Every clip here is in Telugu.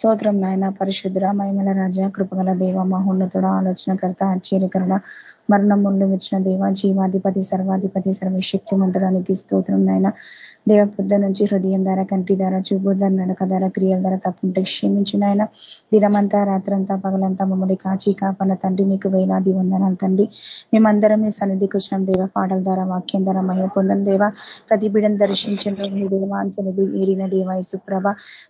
స్తోత్రం నాయన పరిశుద్ర మహిమల రాజ కృపగల దేవ మహోన్నతుడ ఆలోచనకర్త ఆశ్చర్యకరణ మరణముండు ఇచ్చిన దేవ జీవాధిపతి సర్వాధిపతి సర్వశక్తిమంతుడానికి స్తోత్రం నాయన. దేవ పొద్దు నుంచి హృదయం ధర కంటి ధర చూపు ధర నడక ధర క్రియల ధర తప్పుంటే క్షమించిన ఆయన దినమంతా రాత్రంతా పగలంతా మమ్మల్ని కాచి కాపాల తండ్రి మీకు వేలాది వందనాలు తండ్రి. మేమందరం మీ సన్నిధికి వచ్చినాం దేవ పాటల ధర వాక్యం ధర మహిమ పొందం దేవ. ప్రతిబిడం దర్శించండి మీ దేవాంతనిధి ఏరిన దేవ సుప్రభ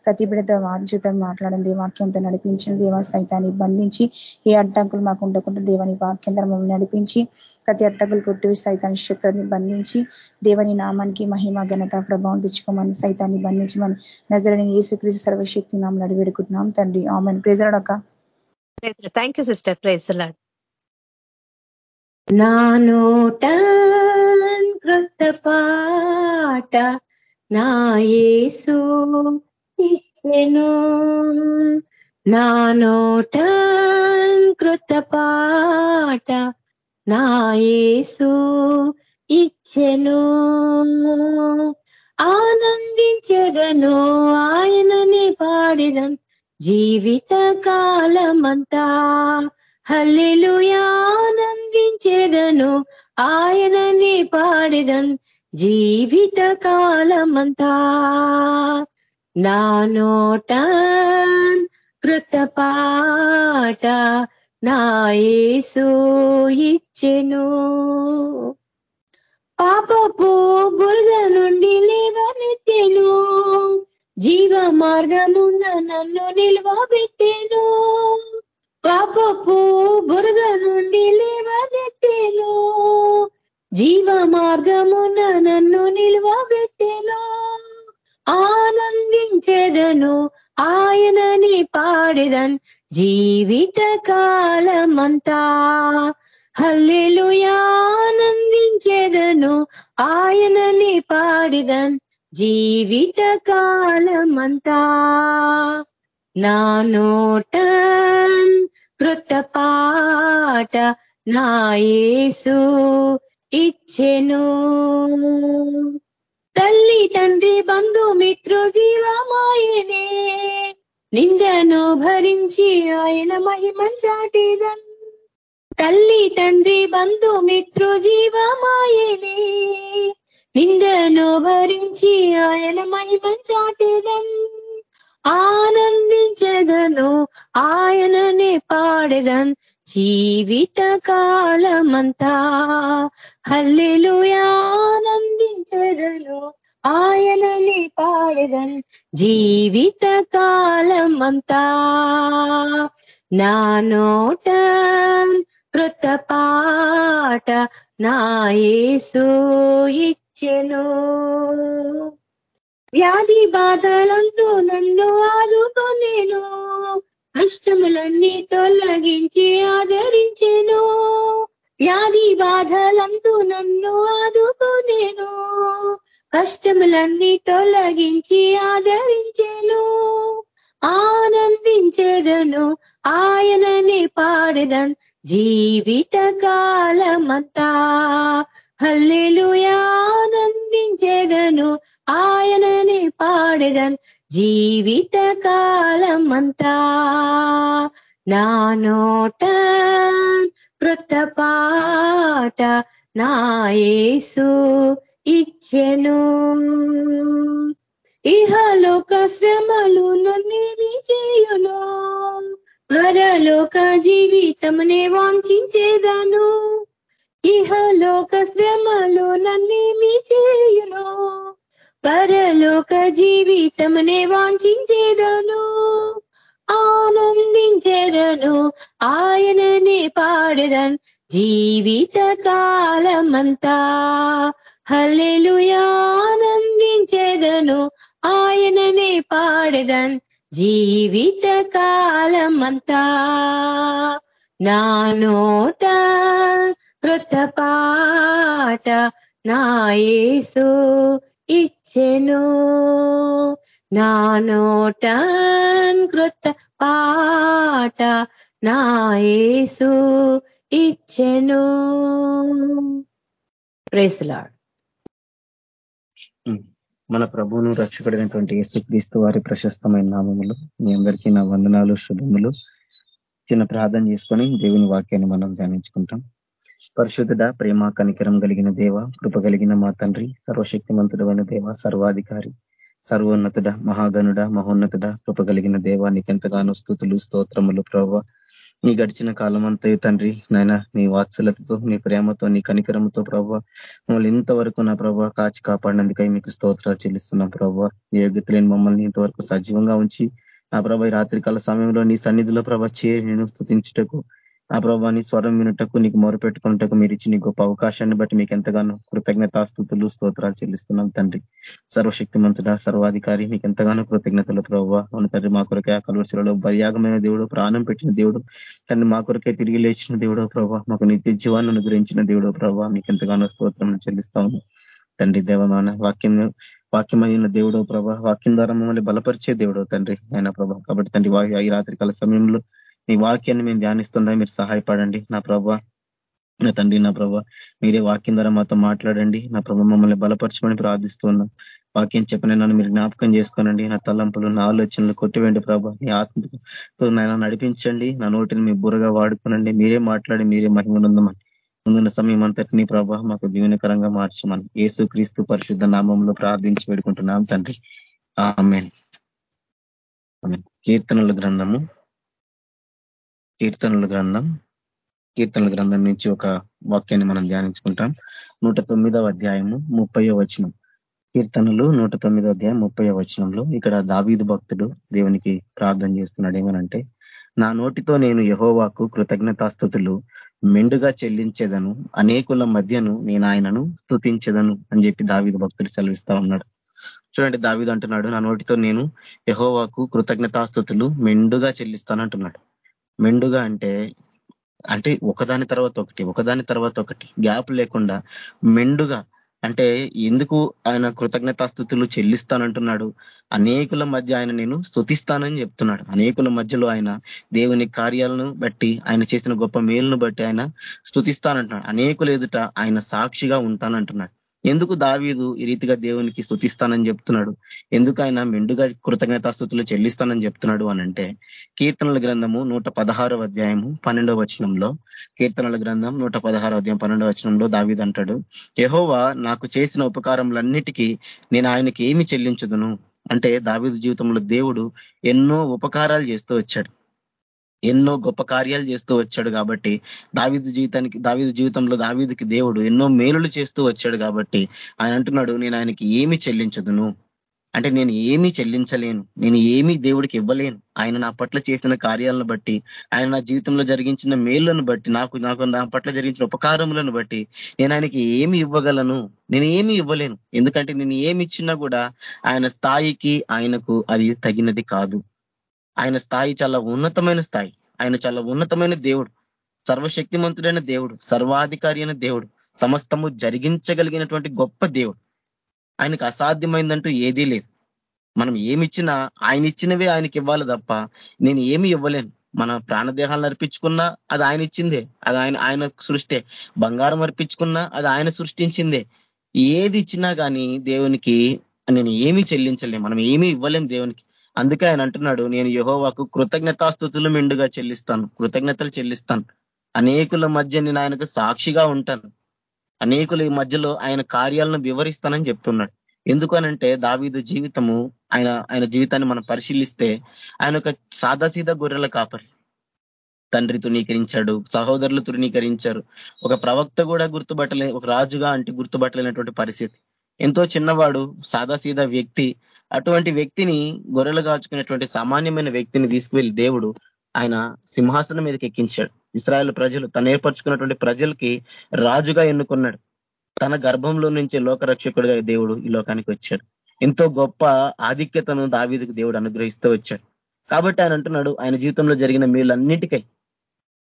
ప్రతిబిడతో వాంఛితం మాట్లాడింది వాక్యంతో నడిపించిన దేవ సైతాన్ని బంధించి ఏ అడ్డంకులు మాకు ఉండకుండా దేవని వాక్యం మమ్మల్ని నడిపించి ప్రతి అడ్డకులు కొట్టి సైతాన్ని శక్తుని బంధించి దేవని నామానికి మహిమ ఘనత ప్రభావం తెచ్చుకోమని సైతాన్ని బంధించమని నజరని యేసుక్రీస్తు సర్వశక్తి నామలు అడివేడుకుంటున్నాం తండ్రి ఆమెన్. ప్రేజరాడక థ్యాంక్ యూ సిస్టర్ ప్రైజ్ నా నోట కృత పాట నా యేసు ఇచ్చెను నా నోట కృత పాట నా యేసు ఇచ్చెను. ఆనందించదను ఆయనని పాడిదం జీవిత కాలమంతా. హల్లెలు ఆనందించేదను ఆయనని పాడిదన్ జీవిత కాలమంతా. నా నోట కృతపాట నా యేసు ఇచ్చెను. పాపపు బురద నుండి లేవనెత్తెను. జీవ మార్గమున్న నన్ను నిల్వబెట్టెను. పాపపు బురద నుండి లేవనెత్తెను. జీవ మార్గమున నన్ను నిల్వబెట్టెను. ఆనందించెదను. ఆయనని పాడెదన్ జీవిత కాలమంతా హల్లెలు ఆనందించెదను ఆయనని పాడిదన్ జీవిత కాలమంతా నా నోట కృత పాట నాయసు ఇచ్చెను. తల్లి తండ్రి బంధు మిత్రు జీవమాయనే. నిందను భరించి ఆయన మహిమం చాటిదన్. తల్లి తండ్రి బంధు మిత్రు జీవమాయనే. నిందను భరించి ఆయన మహిమం చాటిదన్. ఆనందించదను ఆయననే పాడదన్. జీవిత కాలమంతా హల్లెలు ఆనందించదను ఆయనని పాడదన్ జీవిత కాలమంతా నా నోట కృత పాట నా యేసు ఇచ్చెను. వ్యాధి బాధలందు నన్ను ఆదుకొనేను కష్టములన్నీ తొలగించి ఆదరించెను. వ్యాధి బాధలందు నన్ను ఆదుకునేను. కష్టములన్నీ తొలగించి ఆదరించెను. ఆనందించెదను ఆయనని పాడదన్ జీవిత కాలమంతా. హల్లెలు ఆనందించెదను ఆయనని పాడదన్ జీవిత కాలమంతా నా నోట కృత పాట నా యేసు ఇచ్చెను. ఇహలోక శ్రమలు నన్నేమి చేయును పరలోక జీవితమునే వాంఛించేదను. ఇహలోక శ్రమలు నన్నేమి చేయును పరలోక జీవితమునే వాంఛించేదను ఆనందించేదను ఆయననే పాడదన్ జీవిత కాలమంతా. హల్లెలు ఆనందించేదను ఆయననే పాడదన్ జీవిత కాలమంతా. నా నోట కృత పాట నా ఇచ్చెను నా కృత పాట నా యేసు ఇచ్చెను. ప్రేసులాడు మన ప్రభువును రక్షకుడైనటువంటి యేసుక్రీస్తు వారి ప్రశస్తమైన నామములు మీ అందరికీ నా వందనాలు శుభములు. చిన్న ప్రార్థన చేసుకొని దేవుని వాక్యాన్ని మనం ధ్యానించుకుంటాం. పరిశుద్ధుడ ప్రేమ కనికరం కలిగిన దేవ కృప కలిగిన మా తండ్రి సర్వశక్తిమంతుడమైన దేవ సర్వాధికారి సర్వోన్నతుడ మహాగనుడ మహోన్నతుడ కృప కలిగిన దేవ నీకెంతగానో స్థుతులు స్తోత్రములు ప్రభావ నీ గడిచిన కాలం అంతా తండ్రి నాయన నీ వాత్సలతతో నీ ప్రేమతో నీ కనికరంతో ప్రభావ మమ్మల్ని ఇంతవరకు నా ప్రభావ కాచి కాపాడినందుకై మీకు స్తోత్రాలు చెల్లిస్తున్నాం ప్రభావ యోగ్యత లేని మమ్మల్ని ఇంతవరకు సజీవంగా ఉంచి నా ప్రభా రాత్రికాల సమయంలో నీ సన్నిధిలో ప్రభా చేరి నేను స్థుతించుటకు ఆ ప్రభాని స్వరం వినుటకు నీకు మొరపెట్టుకున్నటకు మీరు ఇచ్చి నీ గొప్ప అవకాశాన్ని బట్టి మీకు ఎంతగానో కృతజ్ఞతాస్థుతులు స్తోత్రాలు చెల్లిస్తున్నాం తండ్రి. సర్వశక్తిమంతుడ సర్వాధికారి మీకు ఎంతగానో కృతజ్ఞతలు ప్రభావ అవును తండ్రి మా కొరకే ఆ కలువశిలో బర్యాగమైన దేవుడు ప్రాణం పెట్టిన దేవుడు తండ్రి మా కొరకే తిరిగి లేచిన దేవుడో ప్రభావ మాకు నిత్య జీవాన్ని అనుగ్రహించిన దేవుడో ప్రభావ మీకు ఎంతగానో స్తోత్రం చెల్లిస్తాము తండ్రి. దేవమాన వాక్యం వాక్యమైన దేవుడో ప్రభా. వాక్యం ద్వారా మమ్మల్ని బలపరిచే దేవుడో తండ్రి. ఆయన ప్రభా కాబట్టి తండ్రి ఈ రాత్రికాల సమయంలో నీ వాక్యాన్ని మేము ధ్యానిస్తుండగా మీరు సహాయపడండి. నా ప్రభా నా తండ్రి నా ప్రభా మీరే వాక్యం ద్వారా మాతో మాట్లాడండి. నా ప్రభా మమ్మల్ని బలపరచమని ప్రార్థిస్తున్నాం వాక్యం చెప్పిన నన్ను మీరు జ్ఞాపకం చేసుకోనండి. నా తలంపులు నా ఆలోచనలు కొట్టివేండి ప్రభా. నీ ఆత్మతో నాయన నడిపించండి. నా నోటిని మీ బుర్రగా వాడుకునండి. మీరే మాట్లాడి మీరే మహిమనుందమని. ముందున్న సమయం అంతటినీ ప్రభా మాకు దీవెనకరంగా మార్చమని. ఏసు క్రీస్తు పరిశుద్ధ నామంలో ప్రార్థించి పెడుకుంటున్నాం తండ్రి. ఆమెన్. కీర్తనల గ్రంథము కీర్తనల గ్రంథం. కీర్తనల గ్రంథం నుంచి ఒక వాక్యాన్ని మనం ధ్యానించుకుంటాం. నూట తొమ్మిదవ అధ్యాయము ముప్పయో వచనం. కీర్తనలు నూట తొమ్మిదో అధ్యాయం ముప్పై వచనంలో ఇక్కడ దావీదు భక్తుడు దేవునికి ప్రార్థన చేస్తున్నాడు. ఏమనంటే నా నోటితో నేను యహోవాకు కృతజ్ఞతాస్థుతులు మెండుగా చెల్లించేదను. అనేకుల మధ్యను నేను ఆయనను స్థుతించదను అని చెప్పి దావీదు భక్తుడు సెలవిస్తా ఉన్నాడు. చూడండి దావీదు అంటున్నాడు నా నోటితో నేను యహోవాకు కృతజ్ఞతాస్థుతులు మెండుగా చెల్లిస్తాను అంటున్నాడు. మెండుగా అంటే అంటే ఒకదాని తర్వాత ఒకటి ఒకదాని తర్వాత ఒకటి గ్యాప్ లేకుండా మెండుగా అంటే ఎందుకు ఆయన కృతజ్ఞతాస్థుతులు చెల్లిస్తానంటున్నాడు? అనేకుల మధ్య ఆయన నేను స్థుతిస్తానని చెప్తున్నాడు. అనేకుల మధ్యలో ఆయన దేవుని కార్యాలను బట్టి ఆయన చేసిన గొప్ప మేలును బట్టి ఆయన స్థుతిస్తానంటున్నాడు అనేకులు ఎదుట ఆయన సాక్షిగా ఉంటానంటున్నాడు. ఎందుకు దావీదు ఈ రీతిగా దేవునికి స్థుతిస్తానని చెప్తున్నాడు? ఎందుకు ఆయన మెండుగా కృతజ్ఞతాస్థుతులు చెల్లిస్తానని చెప్తున్నాడు అనంటే కీర్తనల గ్రంథము నూట అధ్యాయము పన్నెండవ వచనంలో కీర్తనల గ్రంథం నూట అధ్యాయం పన్నెండవ వచనంలో దావీదు అంటాడు యహోవా నాకు చేసిన ఉపకారములన్నిటికీ నేను ఆయనకి ఏమి చెల్లించదును? అంటే దావీదు జీవితంలో దేవుడు ఎన్నో ఉపకారాలు చేస్తూ వచ్చాడు. ఎన్నో గొప్ప కార్యాలు చేస్తూ వచ్చాడు కాబట్టి దావిదు జీవితానికి దావిదు జీవితంలో దావిదికి దేవుడు ఎన్నో మేలులు చేస్తూ వచ్చాడు కాబట్టి ఆయన అంటున్నాడు నేను ఆయనకి ఏమి చెల్లించదును. అంటే నేను ఏమీ చెల్లించలేను. నేను ఏమీ దేవుడికి ఇవ్వలేను. ఆయన నా పట్ల చేసిన కార్యాలను బట్టి ఆయన నా జీవితంలో జరిగించిన మేళ్ళను బట్టి నాకు నాకు నా పట్ల జరిగించిన ఉపకారములను బట్టి నేను ఆయనకి ఏమి ఇవ్వగలను. నేను ఏమి ఇవ్వలేను. ఎందుకంటే నేను ఏమి ఇచ్చినా కూడా ఆయన స్థాయికి ఆయనకు అది తగినది కాదు. ఆయన స్థాయి చాలా ఉన్నతమైన స్థాయి. ఆయన చాలా ఉన్నతమైన దేవుడు. సర్వశక్తిమంతుడైన దేవుడు సర్వాధికారి అయిన దేవుడు సమస్తము జరిగించగలిగినటువంటి గొప్ప దేవుడు. ఆయనకు అసాధ్యమైందంటూ ఏదీ లేదు. మనం ఏమిచ్చినా ఆయన ఇచ్చినవే ఆయనకి ఇవ్వాలి తప్ప నేను ఏమి ఇవ్వలేను. మన ప్రాణదేహాలను అర్పించుకున్నా అది ఆయన ఇచ్చిందే. అది ఆయన ఆయన సృష్టే. బంగారం అర్పించుకున్నా అది ఆయన సృష్టించిందే. ఏది ఇచ్చినా కానీ దేవునికి నేను ఏమీ చెల్లించలేం మనం ఏమీ ఇవ్వలేం దేవునికి. అందుకే ఆయన అంటున్నాడు నేను యహోవాకు కృతజ్ఞతాస్థుతులు మెండుగా చెల్లిస్తాను కృతజ్ఞతలు చెల్లిస్తాను. అనేకుల మధ్య నేను ఆయనకు సాక్షిగా ఉంటాను. అనేకుల మధ్యలో ఆయన కార్యాలను వివరిస్తానని చెప్తున్నాడు. ఎందుకనంటే దావీదు జీవితము ఆయన ఆయన జీవితాన్ని మనం పరిశీలిస్తే ఆయన ఒక సాదాసీదా గొర్రెల కాపరి. తండ్రి తునీకరించాడు సహోదరులు తృణీకరించారు. ఒక ప్రవక్త కూడా గుర్తుపట్టలే ఒక రాజుగా అంటే గుర్తుపట్టలేనటువంటి పరిస్థితి. ఎంతో చిన్నవాడు సాదాసీదా వ్యక్తి అటువంటి వ్యక్తిని గొర్రెలు కాచుకునేటువంటి సామాన్యమైన వ్యక్తిని తీసుకువెళ్ళి దేవుడు ఆయన సింహాసనం మీదకి ఎక్కించాడు. ఇస్రాయల్ ప్రజలు తను ఏర్పరచుకున్నటువంటి ప్రజలకి రాజుగా ఎన్నుకున్నాడు. తన గర్భంలో నుంచి లోకరక్షకుడిగా దేవుడు ఈ లోకానికి వచ్చాడు. ఎంతో గొప్ప ఆధిక్యతను దావీదికి దేవుడు అనుగ్రహిస్తూ వచ్చాడు. కాబట్టి ఆయన అంటున్నాడు ఆయన జీవితంలో జరిగిన మేలన్నిటికై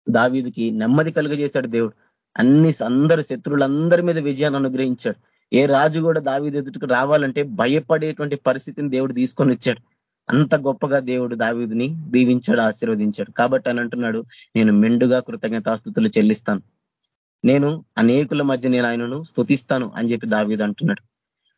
దావీదికి నెమ్మది కలుగజేశాడు దేవుడు. అన్ని అందరు శత్రువులందరి మీద విజయాన్ని అనుగ్రహించాడు. ఏ రాజు కూడా దావీదు ఎదుటికి రావాలంటే భయపడేటువంటి పరిస్థితిని దేవుడు తీసుకొని వచ్చాడు. అంత గొప్పగా దేవుడు దావీదిని దీవించాడు ఆశీర్వదించాడు. కాబట్టి అని అంటున్నాడు నేను మెండుగా కృతజ్ఞతాస్థుతులు చెల్లిస్తాను. నేను అనేకుల మధ్య నేను ఆయనను స్థుతిస్తాను అని చెప్పి దావీదు అంటున్నాడు.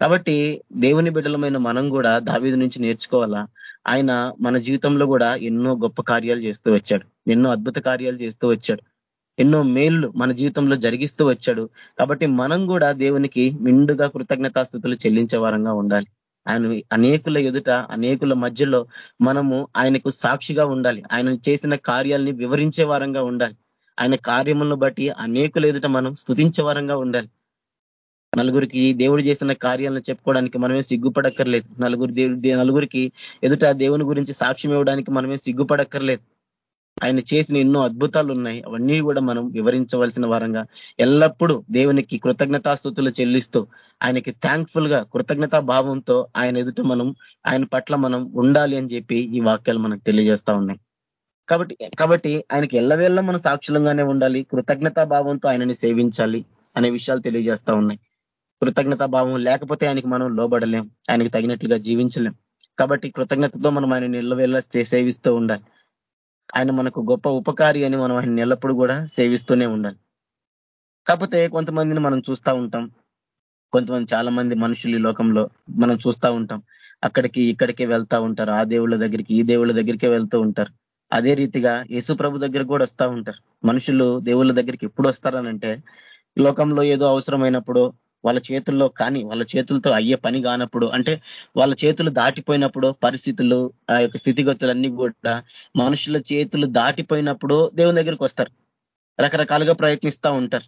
కాబట్టి దేవుని బిడ్డలమైన మనం కూడా దావీదు నుంచి నేర్చుకోవాలా? ఆయన మన జీవితంలో కూడా ఎన్నో గొప్ప కార్యాలు చేస్తూ వచ్చాడు. ఎన్నో అద్భుత కార్యాలు చేస్తూ వచ్చాడు. ఎన్నో మేళ్ళు మన జీవితంలో జరిగిస్తూ వచ్చాడు. కాబట్టి మనం కూడా దేవునికి మిండుగా కృతజ్ఞతాస్థుతులు చెల్లించే వారంగా ఉండాలి. ఆయన అనేకుల ఎదుట అనేకుల మధ్యలో మనము ఆయనకు సాక్షిగా ఉండాలి. ఆయన చేసిన కార్యాలని వివరించే వారంగా ఉండాలి. ఆయన కార్యములను బట్టి అనేకుల ఎదుట మనం స్థుతించే వారంగా ఉండాలి. నలుగురికి దేవుడు చేసిన కార్యాలను చెప్పుకోవడానికి మనమే సిగ్గుపడక్కర్లేదు. నలుగురు దేవుడి నలుగురికి ఎదుట దేవుని గురించి సాక్ష్యం ఇవ్వడానికి మనమే సిగ్గుపడక్కర్లేదు. ఆయన చేసిన ఎన్నో అద్భుతాలు ఉన్నాయి అవన్నీ కూడా మనం వివరించవలసిన వారంగా ఎల్లప్పుడూ దేవునికి కృతజ్ఞతాస్థుతులు చెల్లిస్తూ ఆయనకి థ్యాంక్ఫుల్గా కృతజ్ఞతా భావంతో ఆయన ఎదుట మనం ఆయన పట్ల మనం ఉండాలి అని చెప్పి ఈ వాక్యాలు మనకు తెలియజేస్తా ఉన్నాయి. కాబట్టి కాబట్టి ఆయనకి ఎల్లవేళ్ళ మనం సాక్షులంగానే ఉండాలి కృతజ్ఞతా భావంతో ఆయనని సేవించాలి అనే విషయాలు తెలియజేస్తా ఉన్నాయి. కృతజ్ఞతా భావం లేకపోతే ఆయనకి మనం లోబడలేం ఆయనకి తగినట్లుగా జీవించలేం. కాబట్టి కృతజ్ఞతతో మనం ఆయన నిల్లవేళ్ళ సేవిస్తూ ఉండాలి. ఆయన మనకు గొప్ప ఉపకారి అని మనం ఆయన ఎల్లప్పుడూ కూడా సేవిస్తూనే ఉండాలి. కాకపోతే కొంతమందిని మనం చూస్తూ ఉంటాం. కొంతమంది చాలా మంది మనుషులు ఈ లోకంలో మనం చూస్తూ ఉంటాం. అక్కడికి ఇక్కడికి వెళ్తా ఉంటారు. ఆ దేవుళ్ళ దగ్గరికి ఈ దేవుళ్ళ దగ్గరికే వెళ్తూ ఉంటారు. అదే రీతిగా యేసు ప్రభు దగ్గర కూడా వస్తూ ఉంటారు. మనుషులు దేవుళ్ళ దగ్గరికి ఎప్పుడు వస్తారనంటే లోకంలో ఏదో అవసరమైనప్పుడు వాళ్ళ చేతుల్లో కానీ వాళ్ళ చేతులతో అయ్యే పని కానప్పుడు అంటే వాళ్ళ చేతులు దాటిపోయినప్పుడు పరిస్థితులు ఆ యొక్క స్థితిగతులన్నీ కూడా మనుషుల చేతులు దాటిపోయినప్పుడు దేవుని దగ్గరికి వస్తారు. రకరకాలుగా ప్రయత్నిస్తూ ఉంటారు.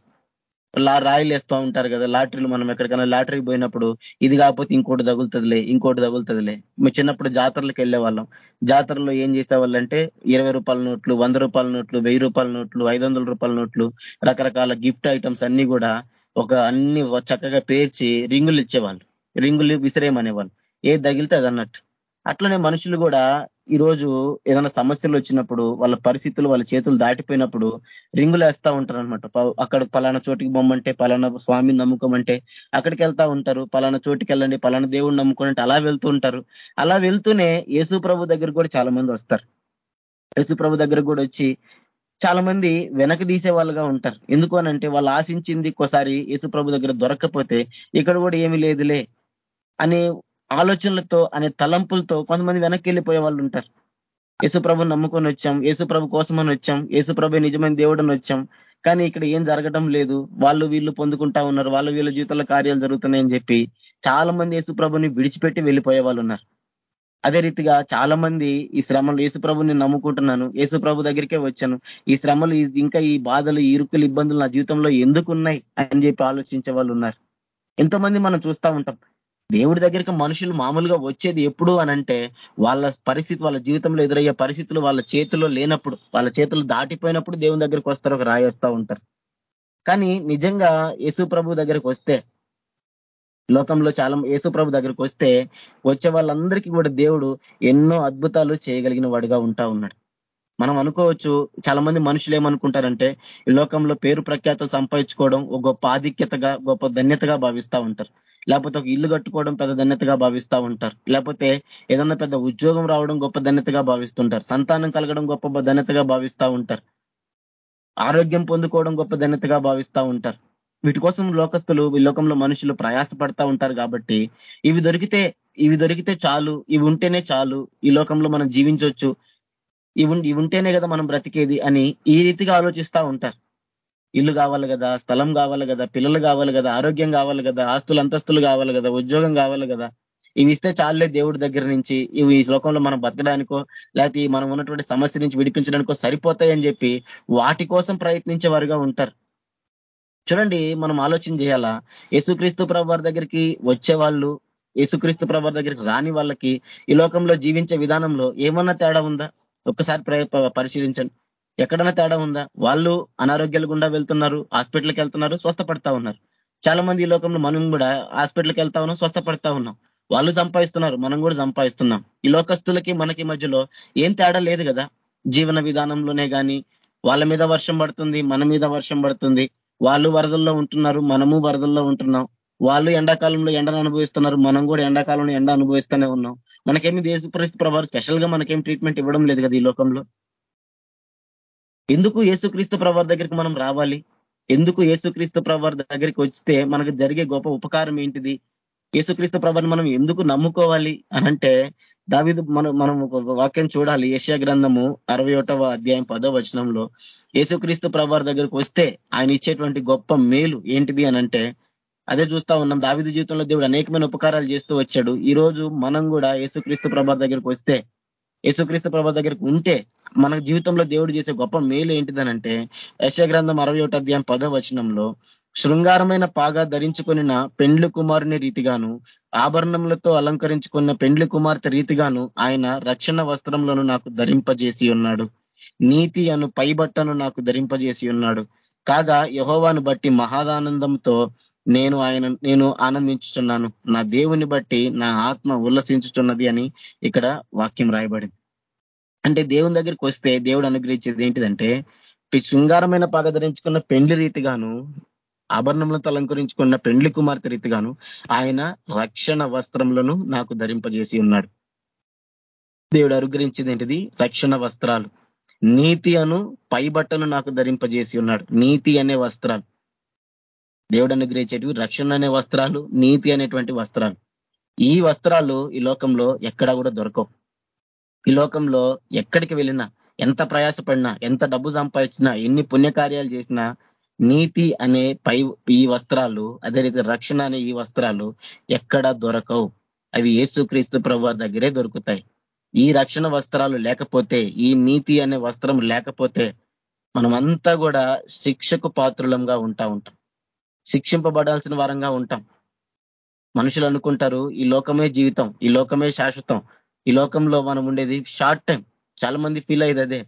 లా రాయిలు వేస్తూ ఉంటారు కదా లాటరీలు మనం ఎక్కడికైనా లాటరీకి పోయినప్పుడు ఇది కాకపోతే ఇంకోటి తగులుతుందిలే ఇంకోటి తగులుతుందిలే. మేము చిన్నప్పుడు జాతరలకు వెళ్ళే వాళ్ళం జాతరలో ఏం చేసేవాళ్ళంటే ఇరవై రూపాయల నోట్లు వంద రూపాయల నోట్లు వెయ్యి రూపాయల నోట్లు ఐదు రూపాయల నోట్లు రకరకాల గిఫ్ట్ ఐటమ్స్ అన్ని కూడా ఒక అన్ని చక్కగా పేర్చి రింగులు ఇచ్చేవాళ్ళు. రింగులు విసిరేయమనేవాళ్ళు. ఏది తగిలితే అది అన్నట్టు. అట్లనే మనుషులు కూడా ఈరోజు ఏదైనా సమస్యలు వచ్చినప్పుడు వాళ్ళ పరిస్థితులు వాళ్ళ చేతులు దాటిపోయినప్పుడు రింగులు వేస్తా ఉంటారు అనమాట అక్కడ పలానా చోటికి బొమ్మంటే పలానా స్వామిని నమ్ముకోమంటే అక్కడికి వెళ్తా ఉంటారు. పలానా చోటికి వెళ్ళండి పలానా దేవుడిని నమ్ముకోనంటే అలా వెళ్తూ ఉంటారు. అలా వెళ్తూనే యేసు ప్రభు దగ్గర కూడా చాలా మంది వస్తారు. యేసు ప్రభు దగ్గర కూడా వచ్చి చాలా మంది వెనక తీసే వాళ్ళుగా ఉంటారు. ఎందుకు అనంటే వాళ్ళు ఆశించింది ఒకసారి యేసు ప్రభు దగ్గర దొరక్కపోతే ఇక్కడ కూడా ఏమి లేదులే అనే ఆలోచనలతో అనే తలంపులతో కొంతమంది వెనక్కి వెళ్ళిపోయే వాళ్ళు ఉంటారు. యేసుప్రభు నమ్ముకొని వచ్చాం యేసుప్రభు కోసమని వచ్చాం యేసుప్రభు నిజమైన దేవుడని వచ్చాం. కానీ ఇక్కడ ఏం జరగడం లేదు. వాళ్ళు వీళ్ళు పొందుకుంటా ఉన్నారు. వాళ్ళు వీళ్ళ జీవితంలో కార్యాలు జరుగుతున్నాయని చెప్పి చాలా మంది యేసుప్రభుని విడిచిపెట్టి వెళ్ళిపోయే వాళ్ళు ఉన్నారు. అదే రీతిగా చాలా మంది ఈ శ్రమలు యేసుప్రభుని నమ్ముకుంటున్నాను యేసుప్రభు దగ్గరికే వచ్చాను. ఈ శ్రమలు ఇంకా ఈ బాధలు ఇరుకులు ఇబ్బందులు నా జీవితంలో ఎందుకు ఉన్నాయి అని చెప్పి ఆలోచించే వాళ్ళు ఉన్నారు. ఎంతో మంది మనం చూస్తూ ఉంటాం. దేవుడి దగ్గరికి మనుషులు మామూలుగా వచ్చేది ఎప్పుడు అనంటే వాళ్ళ పరిస్థితి వాళ్ళ జీవితంలో ఎదురయ్యే పరిస్థితులు వాళ్ళ చేతిలో లేనప్పుడు వాళ్ళ చేతులు దాటిపోయినప్పుడు దేవుని దగ్గరికి వస్తారు ఒక రాయేస్తూ ఉంటారు. కానీ నిజంగా యేసు ప్రభు దగ్గరికి వస్తే లోకంలో చాలా యేసు ప్రభు దగ్గరికి వస్తే వచ్చే వాళ్ళందరికీ కూడా దేవుడు ఎన్నో అద్భుతాలు చేయగలిగిన వాడిగా ఉంటా ఉన్నాడు. మనం అనుకోవచ్చు చాలా మంది మనుషులు ఏమనుకుంటారంటే ఈ లోకంలో పేరు ప్రఖ్యాతలు సంపాదించుకోవడం ఒక గొప్ప ఆధిక్యతగా గొప్ప ధన్యతగా భావిస్తూ ఉంటారు. లేకపోతే ఒక ఇల్లు కట్టుకోవడం పెద్ద ధన్యతగా భావిస్తూ ఉంటారు. లేకపోతే ఏదన్నా పెద్ద ఉద్యోగం రావడం గొప్ప ధన్యతగా భావిస్తుంటారు. సంతానం కలగడం గొప్ప ధన్యతగా భావిస్తూ ఉంటారు. ఆరోగ్యం పొందుకోవడం గొప్ప ధన్యతగా భావిస్తూ ఉంటారు. వీటి కోసం లోకస్తులు ఈ లోకంలో మనుషులు ప్రయాస పడతా ఉంటారు కాబట్టి ఇవి దొరికితే ఇవి దొరికితే చాలు ఇవి ఉంటేనే చాలు ఈ లోకంలో మనం జీవించవచ్చు ఇవి ఇవి ఉంటేనే కదా మనం బ్రతికేది అని ఈ రీతిగా ఆలోచిస్తూ ఉంటారు. ఇల్లు కావాలి కదా స్థలం కావాలి కదా పిల్లలు కావాలి కదా ఆరోగ్యం కావాలి కదా ఆస్తులు అంతస్తులు కావాలి కదా ఉద్యోగం కావాలి కదా ఇవి ఇస్తే చాలే దేవుడి దగ్గర నుంచి ఇవి ఈ శ్లోకంలో మనం బతకడానికో లేకపోతే మనం ఉన్నటువంటి సమస్య నుంచి విడిపించడానికో సరిపోతాయని చెప్పి వాటి కోసం ప్రయత్నించే వారుగా ఉంటారు. చూడండి మనం ఆలోచన చేయాలా? యేసుక్రీస్తు ప్రభు దగ్గరికి వచ్చే వాళ్ళు యేసుక్రీస్తు ప్రభు దగ్గరికి రాని వాళ్ళకి ఈ లోకంలో జీవించే విధానంలో ఏమన్నా తేడా ఉందా? ఒక్కసారి పరిశీలించండి. ఎక్కడన్నా తేడా ఉందా? వాళ్ళు అనారోగ్యాలు గుండా వెళ్తున్నారు హాస్పిటల్కి వెళ్తున్నారు స్వస్థపడతా ఉన్నారు. చాలా మంది ఈ లోకంలో మనం కూడా హాస్పిటల్కి వెళ్తా ఉన్నాం స్వస్థపడతా ఉన్నాం. వాళ్ళు సంపాదిస్తున్నారు మనం కూడా సంపాదిస్తున్నాం. ఈ లోకస్తులకి మనకి మధ్యలో ఏం తేడా లేదు కదా? జీవన విధానంలోనే కానీ వాళ్ళ మీద వర్షం పడుతుంది మన మీద వర్షం పడుతుంది. వాళ్ళు వరదల్లో ఉంటున్నారు మనము వరదల్లో ఉంటున్నాం. వాళ్ళు ఎండాకాలంలో ఎండను అనుభవిస్తున్నారు మనం కూడా ఎండాకాలంలో ఎండ అనుభవిస్తూనే ఉన్నాం. మనకేమి దేశ పరిస్థితి ప్రభావం స్పెషల్గా మనకేం ట్రీట్మెంట్ ఇవ్వడం లేదు కదా ఈ లోకంలో? ఎందుకు ఏసుక్రీస్తు ప్రవర్ దగ్గరికి మనం రావాలి? ఎందుకు ఏసుక్రీస్తు ప్రవర్ దగ్గరికి వస్తే మనకు జరిగే గొప్ప ఉపకారం ఏంటిది? ఏసుక్రీస్తు ప్రభాని మనం ఎందుకు నమ్ముకోవాలి అనంటే దావిదు మనం మనం ఒక వాక్యం చూడాలి. ఏషియా గ్రంథము అరవై అధ్యాయం పదో వచనంలో యేసుక్రీస్తు ప్రభావ దగ్గరకు వస్తే ఆయన ఇచ్చేటువంటి గొప్ప మేలు ఏంటిది అనంటే అదే చూస్తా ఉన్నాం. దావిదు జీవితంలో దేవుడు అనేకమైన ఉపకారాలు చేస్తూ వచ్చాడు. ఈ రోజు మనం కూడా యేసుక్రీస్తు ప్రభా దగ్గరికి వస్తే యేసుక్రీస్తు ప్రభా దగ్గరికి ఉంటే మన జీవితంలో దేవుడు చేసే గొప్ప మేలు ఏంటిదనంటే యశగ్రంథం అరవై ఒకటి అధ్యాయం పదో వచనంలో శృంగారమైన పాగా ధరించుకున్న పెండ్లి కుమారుని రీతిగాను ఆభరణములతో అలంకరించుకున్న పెండ్లి కుమార్తె రీతిగాను ఆయన రక్షణ వస్త్రంలోను నాకు ధరింపజేసి ఉన్నాడు. నీతి అను పైబట్టను నాకు ధరింపజేసి ఉన్నాడు. కాగా యహోవాను బట్టి మహాదానందంతో నేను ఆయన నేను ఆనందించుచున్నాను. నా దేవుని బట్టి నా ఆత్మ ఉల్లసించుచున్నది అని ఇక్కడ వాక్యం రాయబడింది. అంటే దేవుని దగ్గరికి వస్తే దేవుడు అనుగ్రహించేది ఏంటిదంటే శృంగారమైన పాగ ధరించుకున్న పెండ్లి రీతిగాను ఆభరణములతో అలంకరించుకున్న పెండ్లి కుమార్తె రీతిగాను ఆయన రక్షణ వస్త్రములను నాకు ధరింపజేసి ఉన్నాడు. దేవుడు అనుగ్రహించింది ఏంటిది? రక్షణ వస్త్రాలు. నీతి అను పైబట్టను నాకు ధరింపజేసి ఉన్నాడు. నీతి అనే వస్త్రాలు. దేవుడు అనుగ్రహించేటివి రక్షణ అనే వస్త్రాలు నీతి అనేటువంటి వస్త్రాలు. ఈ వస్త్రాలు ఈ లోకంలో ఎక్కడా కూడా దొరకవు. ఈ లోకంలో ఎక్కడికి వెళ్ళినా ఎంత ప్రయాసపడినా ఎంత డబ్బు సంపాదించినా ఎన్ని పుణ్యకార్యాలు చేసినా నీతి అనే పై ఈ వస్త్రాలు అదే రీతి రక్షణ అనే ఈ వస్త్రాలు ఎక్కడా దొరకవు. అవి ఏసుక్రీస్తు ప్రభు దగ్గరే దొరుకుతాయి. ఈ రక్షణ వస్త్రాలు లేకపోతే ఈ నీతి అనే వస్త్రం లేకపోతే మనమంతా కూడా శిక్షకు పాత్రులంగా ఉంటా ఉంటాం. శిక్షింపబడాల్సిన వారంగా ఉంటాం. మనుషులు అనుకుంటారు ఈ లోకమే జీవితం ఈ లోకమే శాశ్వతం ఈ లోకంలో మనం ఉండేది షార్ట్ టైం. చాలా మంది ఫీల్ అయ్యేది అదే.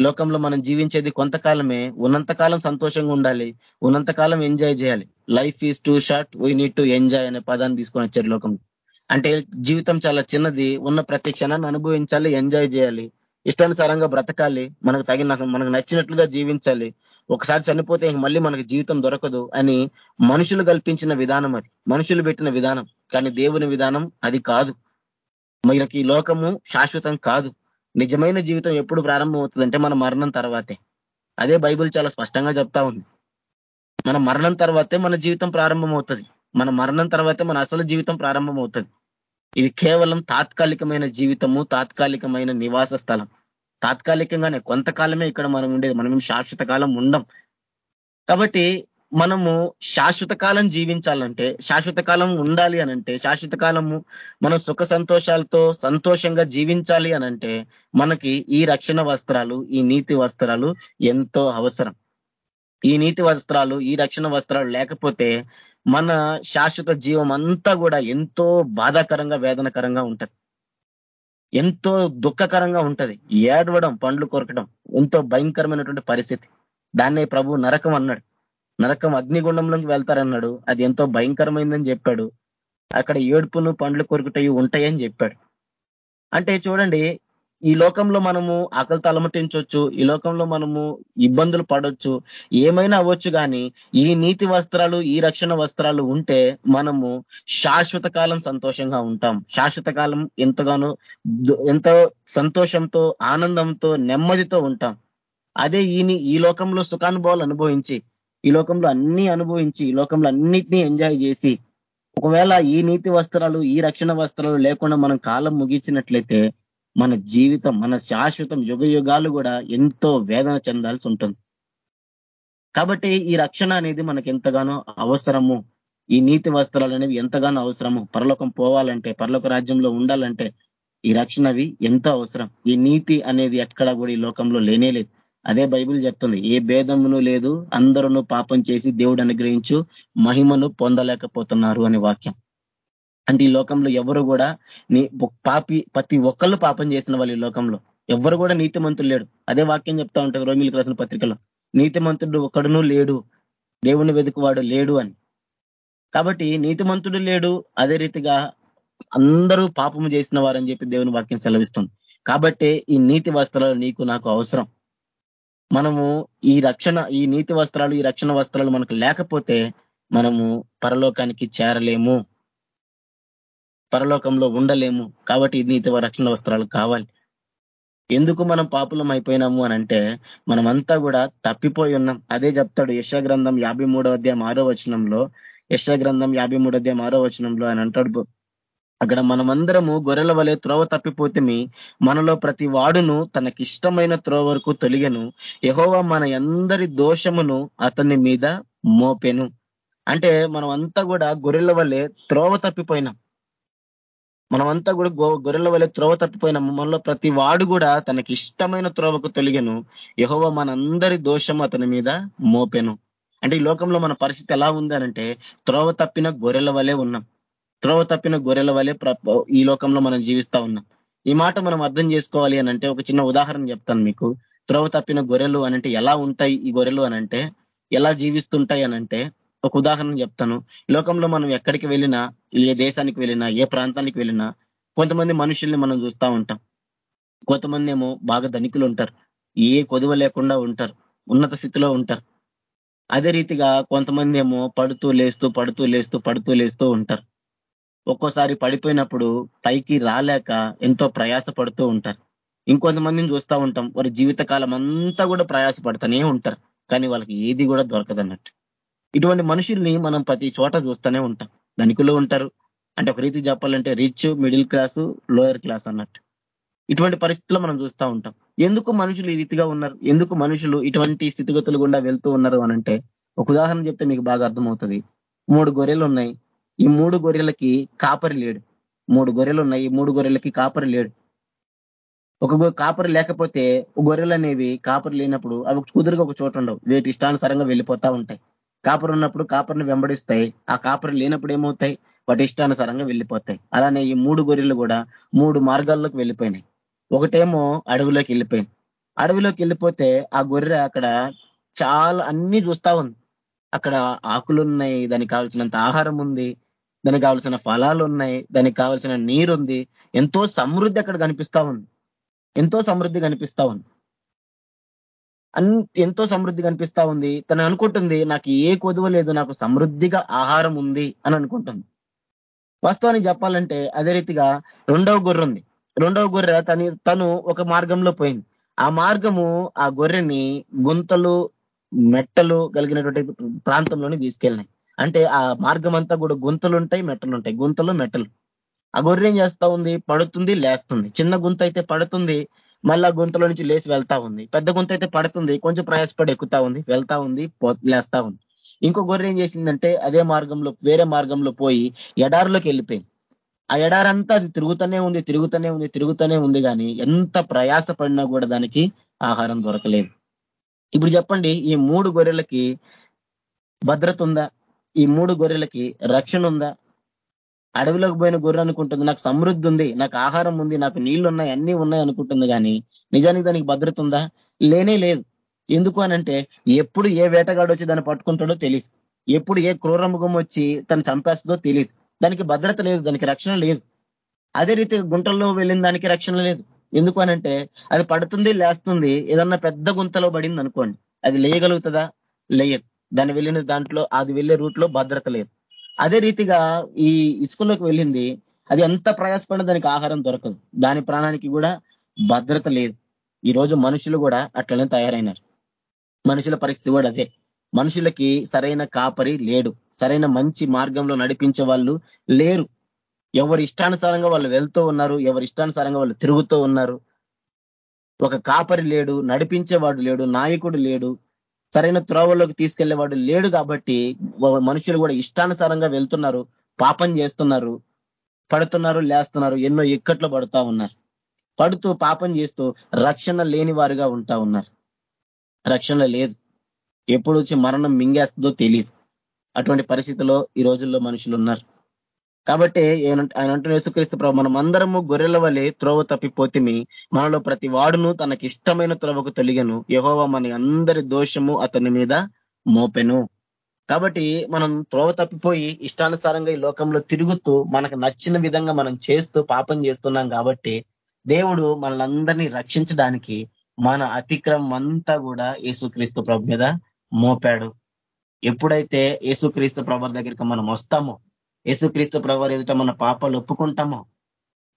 లోకంలో మనం జీవించేది కొంతకాలమే ఉన్నంతకాలం సంతోషంగా ఉండాలి ఉన్నంతకాలం ఎంజాయ్ చేయాలి. Life is too short we need to enjoy అనే పదాన్ని తీసుకొని వచ్చారు లోకంలో. అంటే జీవితం చాలా చిన్నది ఉన్న ప్రతి క్షణాన్ని అనుభవించాలి ఎంజాయ్ చేయాలి. ఇష్టానుసారంగా బ్రతకాలి మనకు తగిన మనకు నచ్చినట్లుగా జీవించాలి. ఒకసారి చనిపోతే మళ్ళీ మనకి జీవితం దొరకదు అని మనుషులు కల్పించిన విధానం అది. మనుషులు పెట్టిన విధానం. కానీ దేవుని విధానం అది కాదు. మనకి ఈ లోకము శాశ్వతం కాదు. నిజమైన జీవితం ఎప్పుడు ప్రారంభం అవుతుందంటే మన మరణం తర్వాతే. అదే బైబుల్ చాలా స్పష్టంగా చెప్తా ఉంది. మన మరణం తర్వాతే మన జీవితం ప్రారంభం అవుతుంది మన మరణం తర్వాతే మన అసలు జీవితం ప్రారంభం అవుతుంది ఇది కేవలం తాత్కాలికమైన జీవితము తాత్కాలికమైన నివాస స్థలం. తాత్కాలికంగానే కొంతకాలమే ఇక్కడ మనం ఉండేది. మనం శాశ్వత కాలం ఉండం. కాబట్టి మనము శాశ్వత కాలం జీవించాలంటే శాశ్వత కాలం ఉండాలి అనంటే శాశ్వత కాలము మనం సుఖ సంతోషాలతో సంతోషంగా జీవించాలి అనంటే మనకి ఈ రక్షణ వస్త్రాలు ఈ నీతి వస్త్రాలు ఎంతో అవసరం. ఈ నీతి వస్త్రాలు ఈ రక్షణ వస్త్రాలు లేకపోతే మన శాశ్వత జీవం అంతా కూడా ఎంతో బాధాకరంగా వేదనకరంగా ఉంటది. ఎంతో దుఃఖకరంగా ఉంటది. ఏడవడం పండ్లు కొరకడం ఎంతో భయంకరమైనటువంటి పరిస్థితి. దాన్నే ప్రభు నరకం అన్నాడు. నరకం అగ్నిగుండంలోకి వెళ్తారన్నాడు. అది ఎంతో భయంకరమైందని చెప్పాడు. అక్కడ ఏడుపును పండ్లు కొరుకుటవి ఉంటాయని చెప్పాడు. అంటే చూడండి ఈ లోకంలో మనము ఆకలి తలమటించవచ్చు ఈ లోకంలో మనము ఇబ్బందులు పడవచ్చు ఏమైనా అవ్వచ్చు కానీ ఈ నీతి వస్త్రాలు ఈ రక్షణ వస్త్రాలు ఉంటే మనము శాశ్వత కాలం సంతోషంగా ఉంటాం. శాశ్వత కాలం ఎంతగానో ఎంతో సంతోషంతో ఆనందంతో నెమ్మదితో ఉంటాం. అదే ఈ ఈ లోకంలో సుఖానుభవాలు అనుభవించి ఈ లోకంలో అన్ని అనుభవించి ఈ లోకంలో అన్నిటినీ ఎంజాయ్ చేసి ఒకవేళ ఈ నీతి వస్త్రాలు ఈ రక్షణ వస్త్రాలు లేకుండా మనం కాలం ముగించినట్లయితే మన జీవితం మన శాశ్వతం యుగ యుగాలు కూడా ఎంతో వేదన చెందాల్సి ఉంటుంది. కాబట్టి ఈ రక్షణ అనేది మనకి ఎంతగానో అవసరము. ఈ నీతి వస్త్రాలు అనేవి ఎంతగానో అవసరము. పరలోకం పోవాలంటే పరలోక రాజ్యంలో ఉండాలంటే ఈ రక్షణవి ఎంతో అవసరం. ఈ నీతి అనేది ఎక్కడ కూడా ఈ లోకంలో లేనేలేదు అదే బైబిల్ చెప్తుంది ఏ భేదమును లేదు అందరూ పాపం చేసి దేవుడు అనుగ్రహించు మహిమను పొందలేకపోతున్నారు అనే వాక్యం. అంటే ఈ లోకంలో ఎవరు కూడా నీ పాపి ప్రతి ఒక్కళ్ళు పాపం చేసిన వాళ్ళు ఈ లోకంలో. ఎవరు కూడా నీతిమంతులు లేడు అదే వాక్యం చెప్తా ఉంటుంది రోమిలకు రాసిన పత్రికలో. నీతిమంతుడు ఒకడును లేడు దేవుని వెతుకువాడు లేడు అని. కాబట్టి నీతిమంతుడు లేడు అదే రీతిగా అందరూ పాపము చేసిన వారని చెప్పి దేవుని వాక్యం సెలవిస్తుంది. కాబట్టి ఈ నీతి వస్త్రాలు నీకు నాకు అవసరం. మనము ఈ రక్షణ ఈ నీతి వస్త్రాలు ఈ రక్షణ వస్త్రాలు మనకు లేకపోతే మనము పరలోకానికి చేరలేము. పరలోకంలో ఉండలేము. కాబట్టి నీతి రక్షణ వస్త్రాలు కావాలి. ఎందుకు మనం పాపులం అయిపోయినాము అని అంటే మనమంతా కూడా తప్పిపోయి ఉన్నాం. అదే చెప్తాడు యశగ్రంథం యాభై మూడో అధ్యాయం ఆరో వచనంలో. యశ గ్రంథం యాభై మూడోధ్యాయం ఆరో వచనంలో ఆయన అంటాడు అక్కడ మనమందరము గొర్రెల వలె త్రోవ తప్పిపోతేమి మనలో ప్రతి వాడును తనకిష్టమైన త్రోవ వరకు తొలిగను. యహోవా మన అందరి దోషమును అతని మీద మోపెను. అంటే మనం అంతా కూడా గొర్రెల వలె త్రోవ తప్పిపోయినాం. మనమంతా కూడా గొర్రెల వల్ల త్రోవ తప్పిపోయినాము మనలో ప్రతి వాడు కూడా తనకి ఇష్టమైన త్రోవకు తొలిగను. యహోవ మనందరి దోషం అతని మీద మోపెను. అంటే ఈ లోకంలో మన పరిస్థితి ఎలా ఉంది అనంటే త్రోవ తప్పిన గొర్రెల వలె ఉన్నాం. త్రోవ తప్పిన గొర్రెల వలె ఈ లోకంలో మనం జీవిస్తా ఉన్నాం. ఈ మాట మనం అర్థం చేసుకోవాలి అనంటే ఒక చిన్న ఉదాహరణ చెప్తాను మీకు. త్రోవ తప్పిన గొర్రెలు అనంటే ఎలా ఉంటాయి ఈ గొర్రెలు అనంటే ఎలా జీవిస్తుంటాయి అనంటే ఒక ఉదాహరణ చెప్తాను. లోకంలో మనం ఎక్కడికి వెళ్ళినా ఏ దేశానికి వెళ్ళినా ఏ ప్రాంతానికి వెళ్ళినా కొంతమంది మనుషుల్ని మనం చూస్తూ ఉంటాం. కొంతమంది ఏమో బాగా ధనికులు ఉంటారు. ఏ కొదువ లేకుండా ఉంటారు. ఉన్నత స్థితిలో ఉంటారు. అదే రీతిగా కొంతమంది ఏమో పడుతూ లేస్తూ పడుతూ లేస్తూ పడుతూ లేస్తూ ఉంటారు. ఒక్కోసారి పడిపోయినప్పుడు పైకి రాలేక ఎంతో ప్రయాస పడుతూ ఉంటారు. ఇంకొంతమందిని చూస్తూ ఉంటాం. వారి జీవితకాలం అంతా కూడా ప్రయాస పడుతూనే ఉంటారు. కానీ వాళ్ళకి ఏది కూడా దొరకదన్నట్టు. ఇటువంటి మనుషుల్ని మనం ప్రతి చోట చూస్తూనే ఉంటాం. ధనికులు ఉంటారు. అంటే ఒక రీతి చెప్పాలంటే rich middle class lower class అన్నట్టు. ఇటువంటి పరిస్థితుల్లో మనం చూస్తూ ఉంటాం. ఎందుకు మనుషులు ఈ రీతిగా ఉన్నారు? ఎందుకు మనుషులు ఇటువంటి స్థితిగతులు గుండా వెళ్తూ ఉన్నారు అనంటే ఒక ఉదాహరణ చెప్తే మీకు బాగా అర్థమవుతుంది. మూడు గొర్రెలు ఉన్నాయి ఈ మూడు గొర్రెలకి కాపరి లేడు. మూడు గొర్రెలు ఉన్నాయి ఈ మూడు గొర్రెలకి కాపరి లేడు. ఒక కాపరి లేకపోతే గొర్రెలు అనేవి కాపరి లేనప్పుడు అవి కుదురుగా ఒక చోట ఉండవు. వేటి ఇష్టానుసారంగా వెళ్ళిపోతా ఉంటాయి. కాపరు ఉన్నప్పుడు కాపరిని వెంబడిస్తాయి. ఆ కాపరి లేనప్పుడు ఏమవుతాయి? వాటి ఇష్టానుసారంగా వెళ్ళిపోతాయి. అలానే ఈ మూడు గొర్రెలు కూడా మూడు మార్గాల్లోకి వెళ్ళిపోయినాయి. ఒకటేమో అడవిలోకి వెళ్ళిపోయింది. అడవిలోకి వెళ్ళిపోతే ఆ గొర్రె అక్కడ చాలా అన్ని చూస్తా ఉంది. అక్కడ ఆకులు ఉన్నాయి దానికి కావాల్సినంత ఆహారం ఉంది దానికి కావాల్సిన ఫలాలు ఉన్నాయి దానికి కావాల్సిన నీరు ఉంది ఎంతో సమృద్ధి అక్కడ కనిపిస్తా ఉంది. ఎంతో సమృద్ధి కనిపిస్తా ఉంది. ఎంతో సమృద్ధి కనిపిస్తా ఉంది. తను అనుకుంటుంది నాకు ఏ కొదువ లేదు నాకు సమృద్ధిగా ఆహారం ఉంది అని అనుకుంటుంది. వాస్తవానికి చెప్పాలంటే అదే రీతిగా రెండవ గొర్రె ఉంది. రెండవ గొర్రె తను తను ఒక మార్గంలో పోయింది. ఆ మార్గము ఆ గొర్రెని గుంతలు మెట్టలు కలిగినటువంటి ప్రాంతంలోని తీసుకెళ్ళినాయి. అంటే ఆ మార్గం అంతా కూడా గుంతలు ఉంటాయి మెట్టలు ఉంటాయి గుంతలు మెట్టలు. ఆ గొర్రె ఏం చేస్తా ఉంది? పడుతుంది లేస్తుంది. చిన్న గుంత అయితే పడుతుంది మళ్ళా గుంతలో నుంచి లేచి వెళ్తా ఉంది. పెద్ద గుంత అయితే పడుతుంది కొంచెం ప్రయాసపడి ఎక్కుతా ఉంది వెళ్తా ఉంది లేస్తా ఉంది. ఇంకో గొర్రె ఏం చేసిందంటే అదే మార్గంలో వేరే మార్గంలో పోయి ఎడారిలోకి వెళ్ళిపోయింది. ఆ ఎడారంతా అది తిరుగుతూనే ఉంది తిరుగుతూనే ఉంది తిరుగుతూనే ఉంది కానీ ఎంత ప్రయాస పడినా కూడా దానికి ఆహారం దొరకలేదు. ఇప్పుడు చెప్పండి ఈ మూడు గొర్రెలకి భద్రత ఉందా? ఈ మూడు గొర్రెలకి రక్షణ ఉందా? అడవిలోకి పోయిన గొర్రె అనుకుంటుంది నాకు సమృద్ధి ఉంది నాకు ఆహారం ఉంది నాకు నీళ్ళు ఉన్నాయి అన్ని ఉన్నాయి అనుకుంటుంది కానీ నిజానికి దానికి భద్రత ఉందా? లేనే లేదు. ఎందుకు అనంటే ఎప్పుడు ఏ వేటగాడు వచ్చి దాన్ని పట్టుకుంటాడో తెలియదు ఎప్పుడు ఏ క్రూరముఖం వచ్చి తను చంపేస్తుందో తెలియదు దానికి భద్రత లేదు దానికి రక్షణ లేదు. అదే రీతి గుంటల్లో వెళ్ళిన దానికి రక్షణ లేదు. ఎందుకు అనంటే అది పడుతుంది లేస్తుంది ఏదన్నా పెద్ద గుంతలో పడింది అనుకోండి అది లేయగలుగుతుందా? లేయదు. దాన్ని వెళ్ళిన దాంట్లో అది వెళ్ళే రూట్లో భద్రత లేదు. అదే రీతిగా ఈ ఇసుకలోకి వెళ్ళింది అది ఎంత ప్రయాసపడిన దానికి ఆహారం దొరకదు. దాని ప్రాణానికి కూడా భద్రత లేదు. ఈ రోజు మనుషులు కూడా అట్లనే తయారైనారు. మనుషుల పరిస్థితి కూడా అదే. మనుషులకి సరైన కాపరి లేడు. సరైన మంచి మార్గంలో నడిపించే వాళ్ళు లేరు. ఎవరి ఇష్టానుసారంగా వాళ్ళు వెళ్తూ ఉన్నారు ఎవరి ఇష్టానుసారంగా వాళ్ళు తిరుగుతూ ఉన్నారు. ఒక కాపరి లేడు నడిపించేవాడు లేడు నాయకుడు లేడు సరైన త్రోవల్లోకి తీసుకెళ్ళేవాడు లేడు కాబట్టి మనుషులు కూడా ఇష్టానుసారంగా వెళ్తున్నారు పాపం చేస్తున్నారు పడుతున్నారు లేస్తున్నారు ఎన్నో ఇక్కట్లు పడుతూ ఉన్నారు. పడుతూ పాపం చేస్తూ రక్షణ లేని వారుగా ఉంటా ఉన్నారు. రక్షణ లేదు. ఎప్పుడు వచ్చి మరణం మింగేస్తుందో తెలియదు అటువంటి పరిస్థితిలో ఈ రోజుల్లో మనుషులు ఉన్నారు కాబట్టి ఆయన అంటున్న యేసుక్రీస్తు ప్రభు మనం అందరము గొర్రెల వలె త్రోవ తప్పిపోతిమి. మనలో ప్రతి వాడును తనకి ఇష్టమైన త్రోవకు తొలిగను. యహోవ మన అందరి దోషము అతని మీద మోపెను. కాబట్టి మనం త్రోవ తప్పిపోయి ఇష్టానుసారంగా ఈ లోకంలో తిరుగుతూ మనకు నచ్చిన విధంగా మనం చేస్తూ పాపం చేస్తున్నాం కాబట్టి దేవుడు మనల్ని రక్షించడానికి మన అతిక్రమం అంతా కూడా యేసుక్రీస్తు ప్రభు మీద మోపాడు. ఎప్పుడైతే యేసుక్రీస్తు ప్రభు దగ్గరికి మనం వస్తామో యేసుక్రీస్తు ప్రభువారు ఎదుట మన పాపాలు ఒప్పుకుంటామో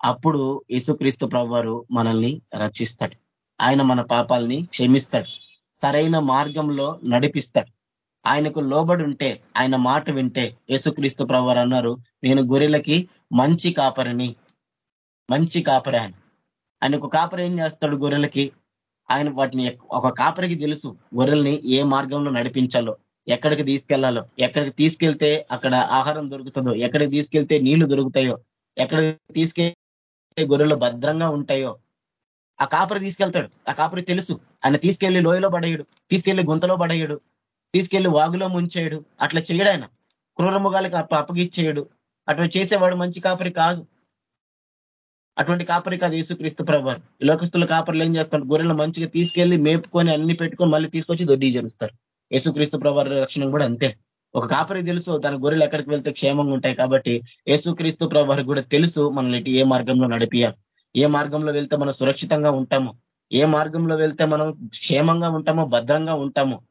అప్పుడు యేసుక్రీస్తు ప్రభువారు మనల్ని రక్షిస్తాడు. ఆయన మన పాపాలని క్షమిస్తాడు. సరైన మార్గంలో నడిపిస్తాడు. ఆయనకు లోబడి ఉంటే ఆయన మాట వింటే యేసుక్రీస్తు ప్రభువారు అన్నారు నేను గొర్రెలకి మంచి కాపరిని మంచి కాపరి ఆయన ఆయన ఒక కాపరి ఏం చేస్తాడు గొర్రెలకి? ఆయన వాటిని ఒక కాపరికి తెలుసు గొర్రెల్ని ఏ మార్గంలో నడిపించాలో. ఎక్కడికి తీసుకెళ్ళాలో? ఎక్కడికి తీసుకెళ్తే అక్కడ ఆహారం దొరుకుతుందో? ఎక్కడికి తీసుకెళ్తే నీళ్ళు దొరుకుతాయో? ఎక్కడికి తీసుకెళ్తే గొర్రెలు భద్రంగా ఉంటాయో? ఆ కాపరి తీసుకెళ్తాడు. ఆ కాపరి తెలుసు. ఆయన తీసుకెళ్ళి లోయలో పడేయడు. తీసుకెళ్ళి గుంతలో పడేయడు. తీసుకెళ్ళి వాగులో ముంచేయడు. అట్లా చేయడు ఆయన. క్రూరముగాలకి అప్పగిచ్చేయడు. అట్లా చేసేవాడు మంచి కాపరి కాదు. అటువంటి కాపరి కాదు యేసుక్రీస్తు ప్రభావం లోకస్తుల కాపర్లు ఏం చేస్తాడు గొర్రెలు మంచిగా తీసుకెళ్ళి మేపుకొని అన్ని పెట్టుకొని మళ్ళీ తీసుకొచ్చి దొడ్డి జరుస్తారు. యేసుక్రీస్తు ప్రభు రక్షణ కూడా అంతే. ఒక కాపరి తెలుసు తన గొర్రెలు ఎక్కడికి వెళ్తే క్షేమంగా ఉంటాయి కాబట్టి యేసుక్రీస్తు ప్రభు కూడా తెలుసు మనల్ని ఏ మార్గంలో నడిపియాలి. ఏ మార్గంలో వెళ్తే మనం సురక్షితంగా ఉంటాము ఏ మార్గంలో వెళ్తే మనం క్షేమంగా ఉంటామో భద్రంగా ఉంటాము.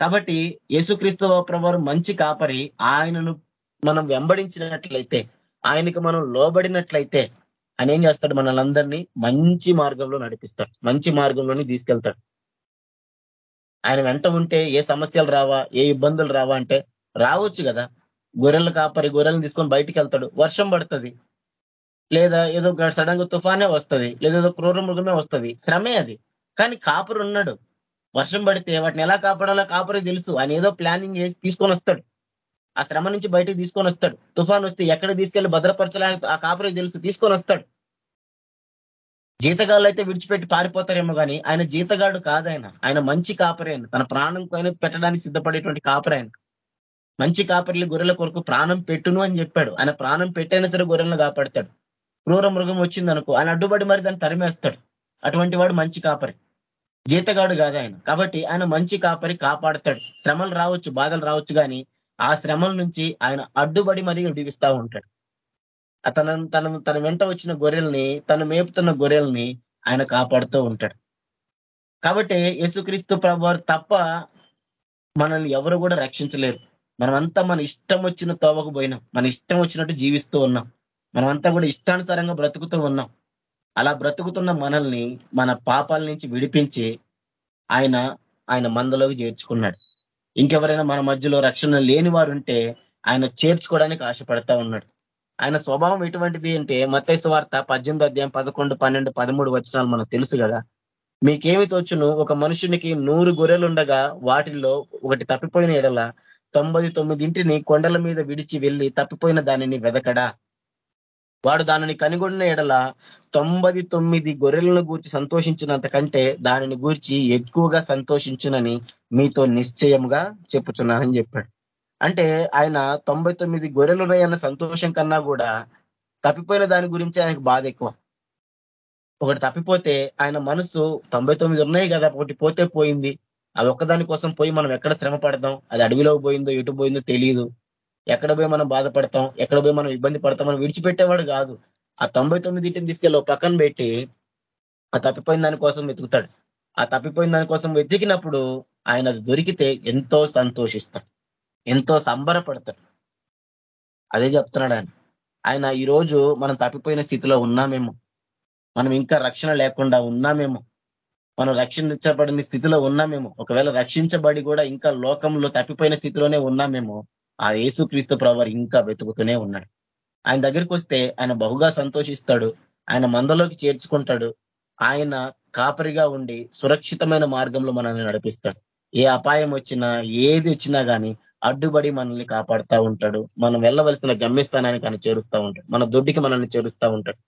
కాబట్టి యేసుక్రీస్తు ప్రభు మంచి కాపరి ఆయనను మనం వెంబడించినట్లయితే ఆయనకు మనం లోబడినట్లయితే ఆయన ఏం చేస్తాడు? మనల్ని మంచి మార్గంలో నడిపిస్తాడు. మంచి మార్గంలోని తీసుకెళ్తాడు. ఆయన వెంట ఉంటే ఏ సమస్యలు రావా ఏ ఇబ్బందులు రావా అంటే రావచ్చు కదా. గొర్రెలు కాపరి గొర్రెలను తీసుకొని బయటికి వెళ్తాడు వర్షం పడుతుంది. లేదా ఏదో సడన్గా తుఫానే వస్తుంది. లేదా ఏదో క్రూర మృగమే వస్తుంది. శ్రమే అది. కానీ కాపురు ఉన్నాడు. వర్షం పడితే వాటిని ఎలా కాపాడాలో కాపురే తెలుసు. ఆయన ఏదో ప్లానింగ్ చేసి తీసుకొని వస్తాడు. ఆ శ్రమ నుంచి బయటకు తీసుకొని వస్తాడు. తుఫాన్ వస్తే ఎక్కడ తీసుకెళ్ళి భద్రపరచాలని ఆ కాపురే తెలుసు. తీసుకొని వస్తాడు. జీతగాళ్ళు అయితే విడిచిపెట్టి పారిపోతారేమో కానీ ఆయన జీతగాడు కాదాయన. ఆయన మంచి కాపరి ఆయన. తన ప్రాణం పైన పెట్టడానికి సిద్ధపడేటువంటి కాపరి ఆయన. మంచి కాపరిలు గొర్రెల కొరకు ప్రాణం పెట్టును అని చెప్పాడు. ఆయన ప్రాణం పెట్టైనా సరే గొర్రెలను కాపాడతాడు. క్రూర మృగం వచ్చిందనుకో ఆయన అడ్డుబడి మరి దాన్ని తరిమేస్తాడు. అటువంటి వాడు మంచి కాపరి. జీతగాడు కాదు ఆయన కాబట్టి ఆయన మంచి కాపరి కాపాడతాడు. శ్రమలు రావచ్చు బాధలు రావచ్చు కానీ ఆ శ్రమల నుంచి ఆయన అడ్డుబడి మరీ విడిపిస్తా ఉంటాడు. తన తన తన వెంట వచ్చిన గొర్రెల్ని తను మేపుతున్న గొర్రెల్ని ఆయన కాపాడుతూ ఉంటాడు. కాబట్టి యేసుక్రీస్తు ప్రభు తప్ప మనల్ని ఎవరు కూడా రక్షించలేరు. మనమంతా మన ఇష్టం వచ్చిన తోవకు పోయినాం. మన ఇష్టం వచ్చినట్టు జీవిస్తూ ఉన్నాం. మనమంతా కూడా ఇష్టానుసారంగా బ్రతుకుతూ ఉన్నాం. అలా బ్రతుకుతున్న మనల్ని మన పాపాల నుంచి విడిపించి ఆయన ఆయన మందలోకి చేర్చుకున్నాడు. ఇంకెవరైనా మన మధ్యలో రక్షణ లేని వారుంటే ఆయన చేర్చుకోవడానికి ఆశపడతా ఉన్నాడు. ఆయన స్వభావం ఎటువంటిది అంటే మతైసు వార్త పద్దెనిమిది అధ్యాయం పదకొండు పన్నెండు పదమూడు వచ్చినాలు మనకు తెలుసు కదా. మీకేమి తోచును? ఒక మనుషునికి నూరు గొర్రెలుండగా వాటిల్లో ఒకటి తప్పిపోయిన ఎడల తొంభై తొమ్మిదింటిని కొండల మీద విడిచి వెళ్ళి తప్పిపోయిన దానిని వెదకడా? వాడు దానిని కనుగొన్న ఎడల తొంభై తొమ్మిది గొర్రెలను గూర్చి సంతోషించినంత కంటే దానిని గూర్చి ఎక్కువగా సంతోషించునని మీతో నిశ్చయముగా చెప్పుచున్నానని చెప్పాడు. అంటే ఆయన తొంభై తొమ్మిది గొర్రెలు ఉన్నాయన్న సంతోషం కన్నా కూడా తప్పిపోయిన దాని గురించి ఆయనకు బాధ ఎక్కువ. ఒకటి తప్పిపోతే ఆయన మనసు తొంభై తొమ్మిది ఉన్నాయి కదా ఒకటి పోతే పోయింది. అది ఒక్కదాని కోసం పోయి మనం ఎక్కడ శ్రమ పడతాం? అది అడవిలో పోయిందో ఎటు పోయిందో తెలియదు ఎక్కడ పోయి మనం బాధపడతాం? ఎక్కడ పోయి మనం ఇబ్బంది పడతాం మనం విడిచిపెట్టేవాడు కాదు. ఆ తొంభై తొమ్మిదింటిని తీసుకెళ్ళి పక్కన పెట్టి ఆ తప్పిపోయిన దాని కోసం వెతుకుతాడు. ఆ తప్పిపోయిన దాని కోసం వెతికినప్పుడు ఆయన దొరికితే ఎంతో సంతోషిస్తాడు. ఎంతో సంబరపడతాడు. అదే చెప్తున్నాడు ఆయన. ఆయన ఈరోజు మనం తప్పిపోయిన స్థితిలో ఉన్నామేమో. మనం ఇంకా రక్షణ లేకుండా ఉన్నామేమో. మనం రక్షించబడిన స్థితిలో ఉన్నామేమో. ఒకవేళ రక్షించబడి కూడా ఇంకా లోకంలో తప్పిపోయిన స్థితిలోనే ఉన్నామేమో ఆ యేసుక్రీస్తు ప్రవర్ ఇంకా వెతుకుతూనే ఉన్నాడు. ఆయన దగ్గరికి వస్తే ఆయన బహుగా సంతోషిస్తాడు. ఆయన మందలోకి చేర్చుకుంటాడు. ఆయన కాపరిగా ఉండి సురక్షితమైన మార్గంలో మనల్ని నడిపిస్తాడు. ఏ అపాయం వచ్చినా ఏది వచ్చినా కానీ అడ్డుబడి మనల్ని కాపాడుతూ ఉంటాడు. మనం వెళ్ళవలసిన గమ్యస్థానానికి ఆయన చేరుస్తూ ఉంటాడు. మన దొడ్డికి మనల్ని చేరుస్తూ ఉంటాడు.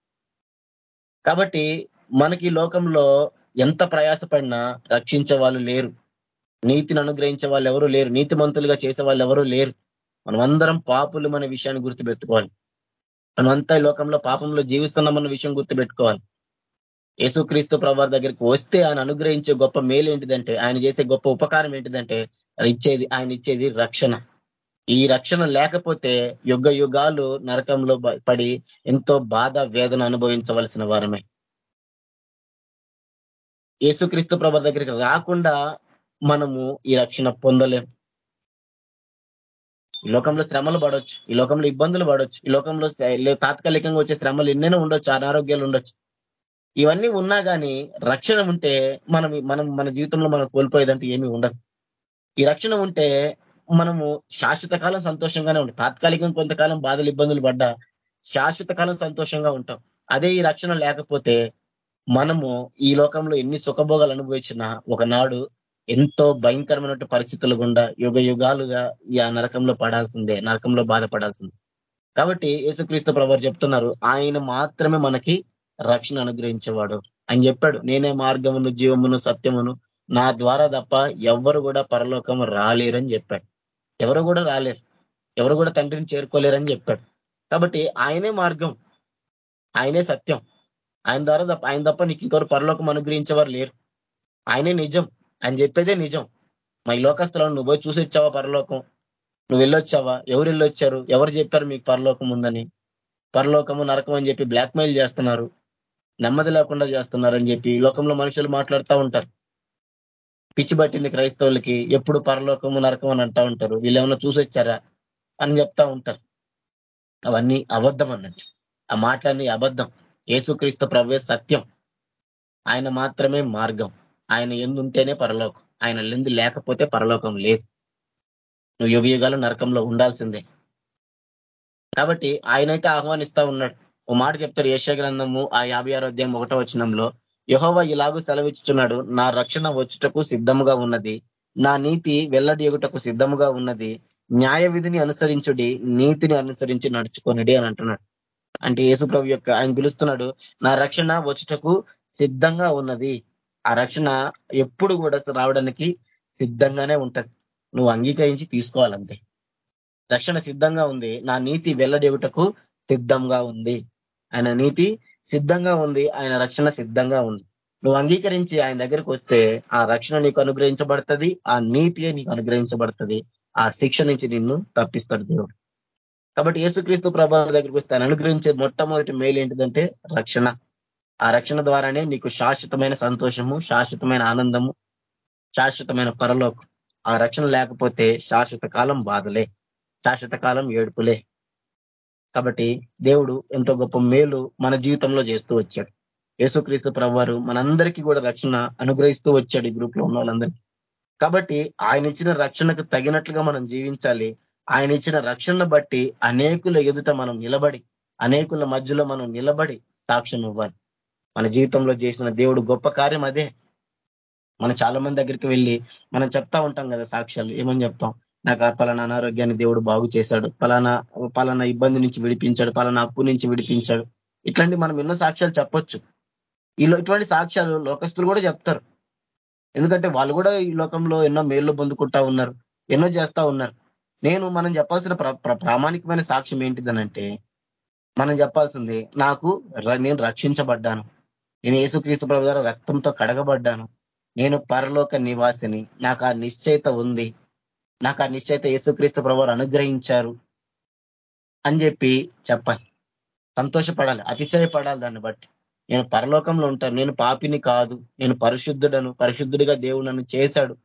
కాబట్టి మనకి లోకంలో ఎంత ప్రయాసపడినా రక్షించే వాళ్ళు లేరు. నీతిని అనుగ్రహించే వాళ్ళు ఎవరూ లేరు. నీతిమంతులుగా చేసే వాళ్ళు ఎవరు లేరు. మనమందరం పాపులు మన విషయాన్ని గుర్తుపెట్టుకోవాలి. మనమంతా ఈ లోకంలో పాపంలో జీవిస్తున్నామన్న విషయం గుర్తుపెట్టుకోవాలి. యేసుక్రీస్తు ప్రభావ దగ్గరికి వస్తే ఆయన అనుగ్రహించే గొప్ప మేలు ఏంటిదంటే ఆయన చేసే గొప్ప ఉపకారం ఏంటిదంటే ఇచ్చేది ఆయన ఇచ్చేది రక్షణ. ఈ రక్షణ లేకపోతే యుగ యుగాలు నరకంలో పడి ఎంతో బాధ వేదన అనుభవించవలసిన వారమే. యేసుక్రీస్తు ప్రభ దగ్గరికి రాకుండా మనము ఈ రక్షణ పొందలేం. ఈ లోకంలో శ్రమలు పడవచ్చు ఈ లోకంలో ఇబ్బందులు పడవచ్చు ఈ లోకంలో తాత్కాలికంగా వచ్చే శ్రమలు ఎన్నైనా ఉండొచ్చు అనారోగ్యాలు ఉండొచ్చు. ఇవన్నీ ఉన్నా కానీ రక్షణ ఉంటే మనం మనం మన జీవితంలో మనం కోల్పోయేదంటే ఏమీ ఉండదు. ఈ రక్షణ ఉంటే మనము శాశ్వత కాలం సంతోషంగానే ఉంటాం తాత్కాలికం కొంతకాలం బాధలు ఇబ్బందులు పడ్డా శాశ్వత కాలం సంతోషంగా ఉంటాం. అదే ఈ రక్షణ లేకపోతే మనము ఈ లోకంలో ఎన్ని సుఖభోగాలు అనుభవించినా ఒకనాడు ఎంతో భయంకరమైన పరిస్థితులు గుండా యుగ యుగాలుగా ఈ ఆ నరకంలో పడాల్సిందే నరకంలో బాధపడాల్సిందే. కాబట్టి యేసుక్రీస్తు ప్రభు చెప్తున్నారు ఆయన మాత్రమే మనకి రక్షణ అనుగ్రహించేవాడు అని చెప్పాడు. నేనే మార్గమును జీవమును సత్యమును నా ద్వారా తప్ప ఎవరు కూడా పరలోకము రాలేరని చెప్పాడు. ఎవరు కూడా రాలేరు. ఎవరు కూడా తండ్రిని చేరుకోలేరని చెప్పాడు. కాబట్టి ఆయనే మార్గం. ఆయనే సత్యం. ఆయన ద్వారా తప్ప ఆయన తప్ప నీకు ఇంకొకరు పరలోకం అనుగ్రహించేవారు లేరు. ఆయనే నిజం ఆయన చెప్పేదే నిజం. మా ఈ లోకస్తులను నువ్వు పోయి చూసి వచ్చావా పరలోకం? నువ్వు వెళ్ళొచ్చావా? ఎవరు వెళ్ళొచ్చారు? ఎవరు చెప్పారు మీకు పరలోకం ఉందని? పరలోకము నరకం అని చెప్పి బ్లాక్ మెయిల్ చేస్తున్నారు. నెమ్మది లేకుండా చేస్తున్నారని చెప్పి లోకంలో మనుషులు మాట్లాడుతూ ఉంటారు. పిచ్చి పట్టింది క్రైస్తవులకి ఎప్పుడు పరలోకము నరకం అని అంటా ఉంటారు. వీళ్ళు ఏమైనా చూసొచ్చారా అని చెప్తా ఉంటారు. అవన్నీ అబద్ధం అన్నట్టు. ఆ మాటలన్నీ అబద్ధం. ఏసుక్రీస్తు ప్రవే సత్యం. ఆయన మాత్రమే మార్గం. ఆయన ఎందుంటేనే పరలోకం. ఆయన ఎందు లేకపోతే పరలోకం లేదు. నువ్వు యుగయుగాలు నరకంలో ఉండాల్సిందే. కాబట్టి ఆయనైతే ఆహ్వానిస్తా ఉన్నాడు. ఓ మాట చెప్తారు గ్రంథము ఆ యాభై ఆరో అధ్యాయం ఒకటో వచనంలో. యహోవ ఇలాగూ సెలవిచ్చుచున్నాడు నా రక్షణ వచ్చుటకు సిద్ధముగా ఉన్నది నా నీతి వెల్లడి ఎగుటకు సిద్ధముగా ఉన్నది న్యాయ విధిని అనుసరించుడి నీతిని అనుసరించి నడుచుకొనిడి అని అంటున్నాడు. అంటే యేసుప్రభు యొక్క ఆయన పిలుస్తున్నాడు నా రక్షణ వచ్చుటకు సిద్ధంగా ఉన్నది. ఆ రక్షణ ఎప్పుడు కూడా రావడానికి సిద్ధంగానే ఉంటది. నువ్వు అంగీకరించి తీసుకోవాలంతే. రక్షణ సిద్ధంగా ఉంది నా నీతి వెల్లడేవుటకు సిద్ధంగా ఉంది. ఆయన నీతి సిద్ధంగా ఉంది ఆయన రక్షణ సిద్ధంగా ఉంది. నువ్వు అంగీకరించి ఆయన దగ్గరికి వస్తే ఆ రక్షణ నీకు అనుగ్రహించబడుతుంది ఆ నీతియే నీకు అనుగ్రహించబడుతుంది ఆ శిక్ష నుంచి నిన్ను తప్పిస్తాడు దేవుడు. కాబట్టి యేసుక్రీస్తు ప్రభావ దగ్గరికి వస్తే ఆయన అనుగ్రహించే మొట్టమొదటి మేలు ఏంటిదంటే రక్షణ. ఆ రక్షణ ద్వారానే నీకు శాశ్వతమైన సంతోషము శాశ్వతమైన ఆనందము శాశ్వతమైన పరలోకం. ఆ రక్షణ లేకపోతే శాశ్వత కాలం బాధలే శాశ్వత కాలం ఏడుపులే. కాబట్టి దేవుడు ఎంతో గొప్ప మేలు మన జీవితంలో చేస్తూ వచ్చాడు. యేసుక్రీస్తు ప్రవ్వారు మనందరికీ కూడా రక్షణ అనుగ్రహిస్తూ వచ్చాడు ఈ గ్రూప్లో ఉన్న వాళ్ళందరికీ. కాబట్టి ఆయన ఇచ్చిన రక్షణకు తగినట్లుగా మనం జీవించాలి. ఆయన ఇచ్చిన రక్షణను బట్టి అనేకుల ఎదుట మనం నిలబడి అనేకుల మధ్యలో మనం నిలబడి సాక్ష్యం ఇవ్వాలి. మన జీవితంలో చేసిన దేవుడు గొప్ప కార్యం అదే. మనం చాలా మంది దగ్గరికి వెళ్ళి మనం చెప్తా ఉంటాం కదా సాక్ష్యాలు ఏమని చెప్తాం? నాకు పలానా అనారోగ్యాన్ని దేవుడు బాగు చేశాడు. పలానా పలానా ఇబ్బంది నుంచి విడిపించాడు. పలానా అప్పు నుంచి విడిపించాడు. ఇట్లాంటి మనం ఎన్నో సాక్ష్యాలు చెప్పొచ్చు. ఈ ఇటువంటి సాక్ష్యాలు లోకస్తులు కూడా చెప్తారు. ఎందుకంటే వాళ్ళు కూడా ఈ లోకంలో ఎన్నో మేళ్ళు పొందుకుంటా ఉన్నారు. ఎన్నో చేస్తా ఉన్నారు. నేను మనం చెప్పాల్సిన ప్రామాణికమైన సాక్ష్యం ఏంటిదనంటే మనం చెప్పాల్సింది నాకు నేను రక్షించబడ్డాను. నేను యేసుక్రీస్తు ప్రభు ద్వారా రక్తంతో కడగబడ్డాను. నేను పరలోక నివాసిని. నాకు ఆ నిశ్చయిత ఉంది. నాకు ఆ నిశ్చయిత యేసుక్రీస్తు ప్రభు అనుగ్రహించారు అని చెప్పి చెప్పాలి. సంతోషపడాలి అతిశయపడాలి దాన్ని బట్టి. నేను పరలోకంలో ఉంటాను నేను పాపిని కాదు నేను పరిశుద్ధుడను పరిశుద్ధుడిగా దేవుడు నన్ను చేశాడు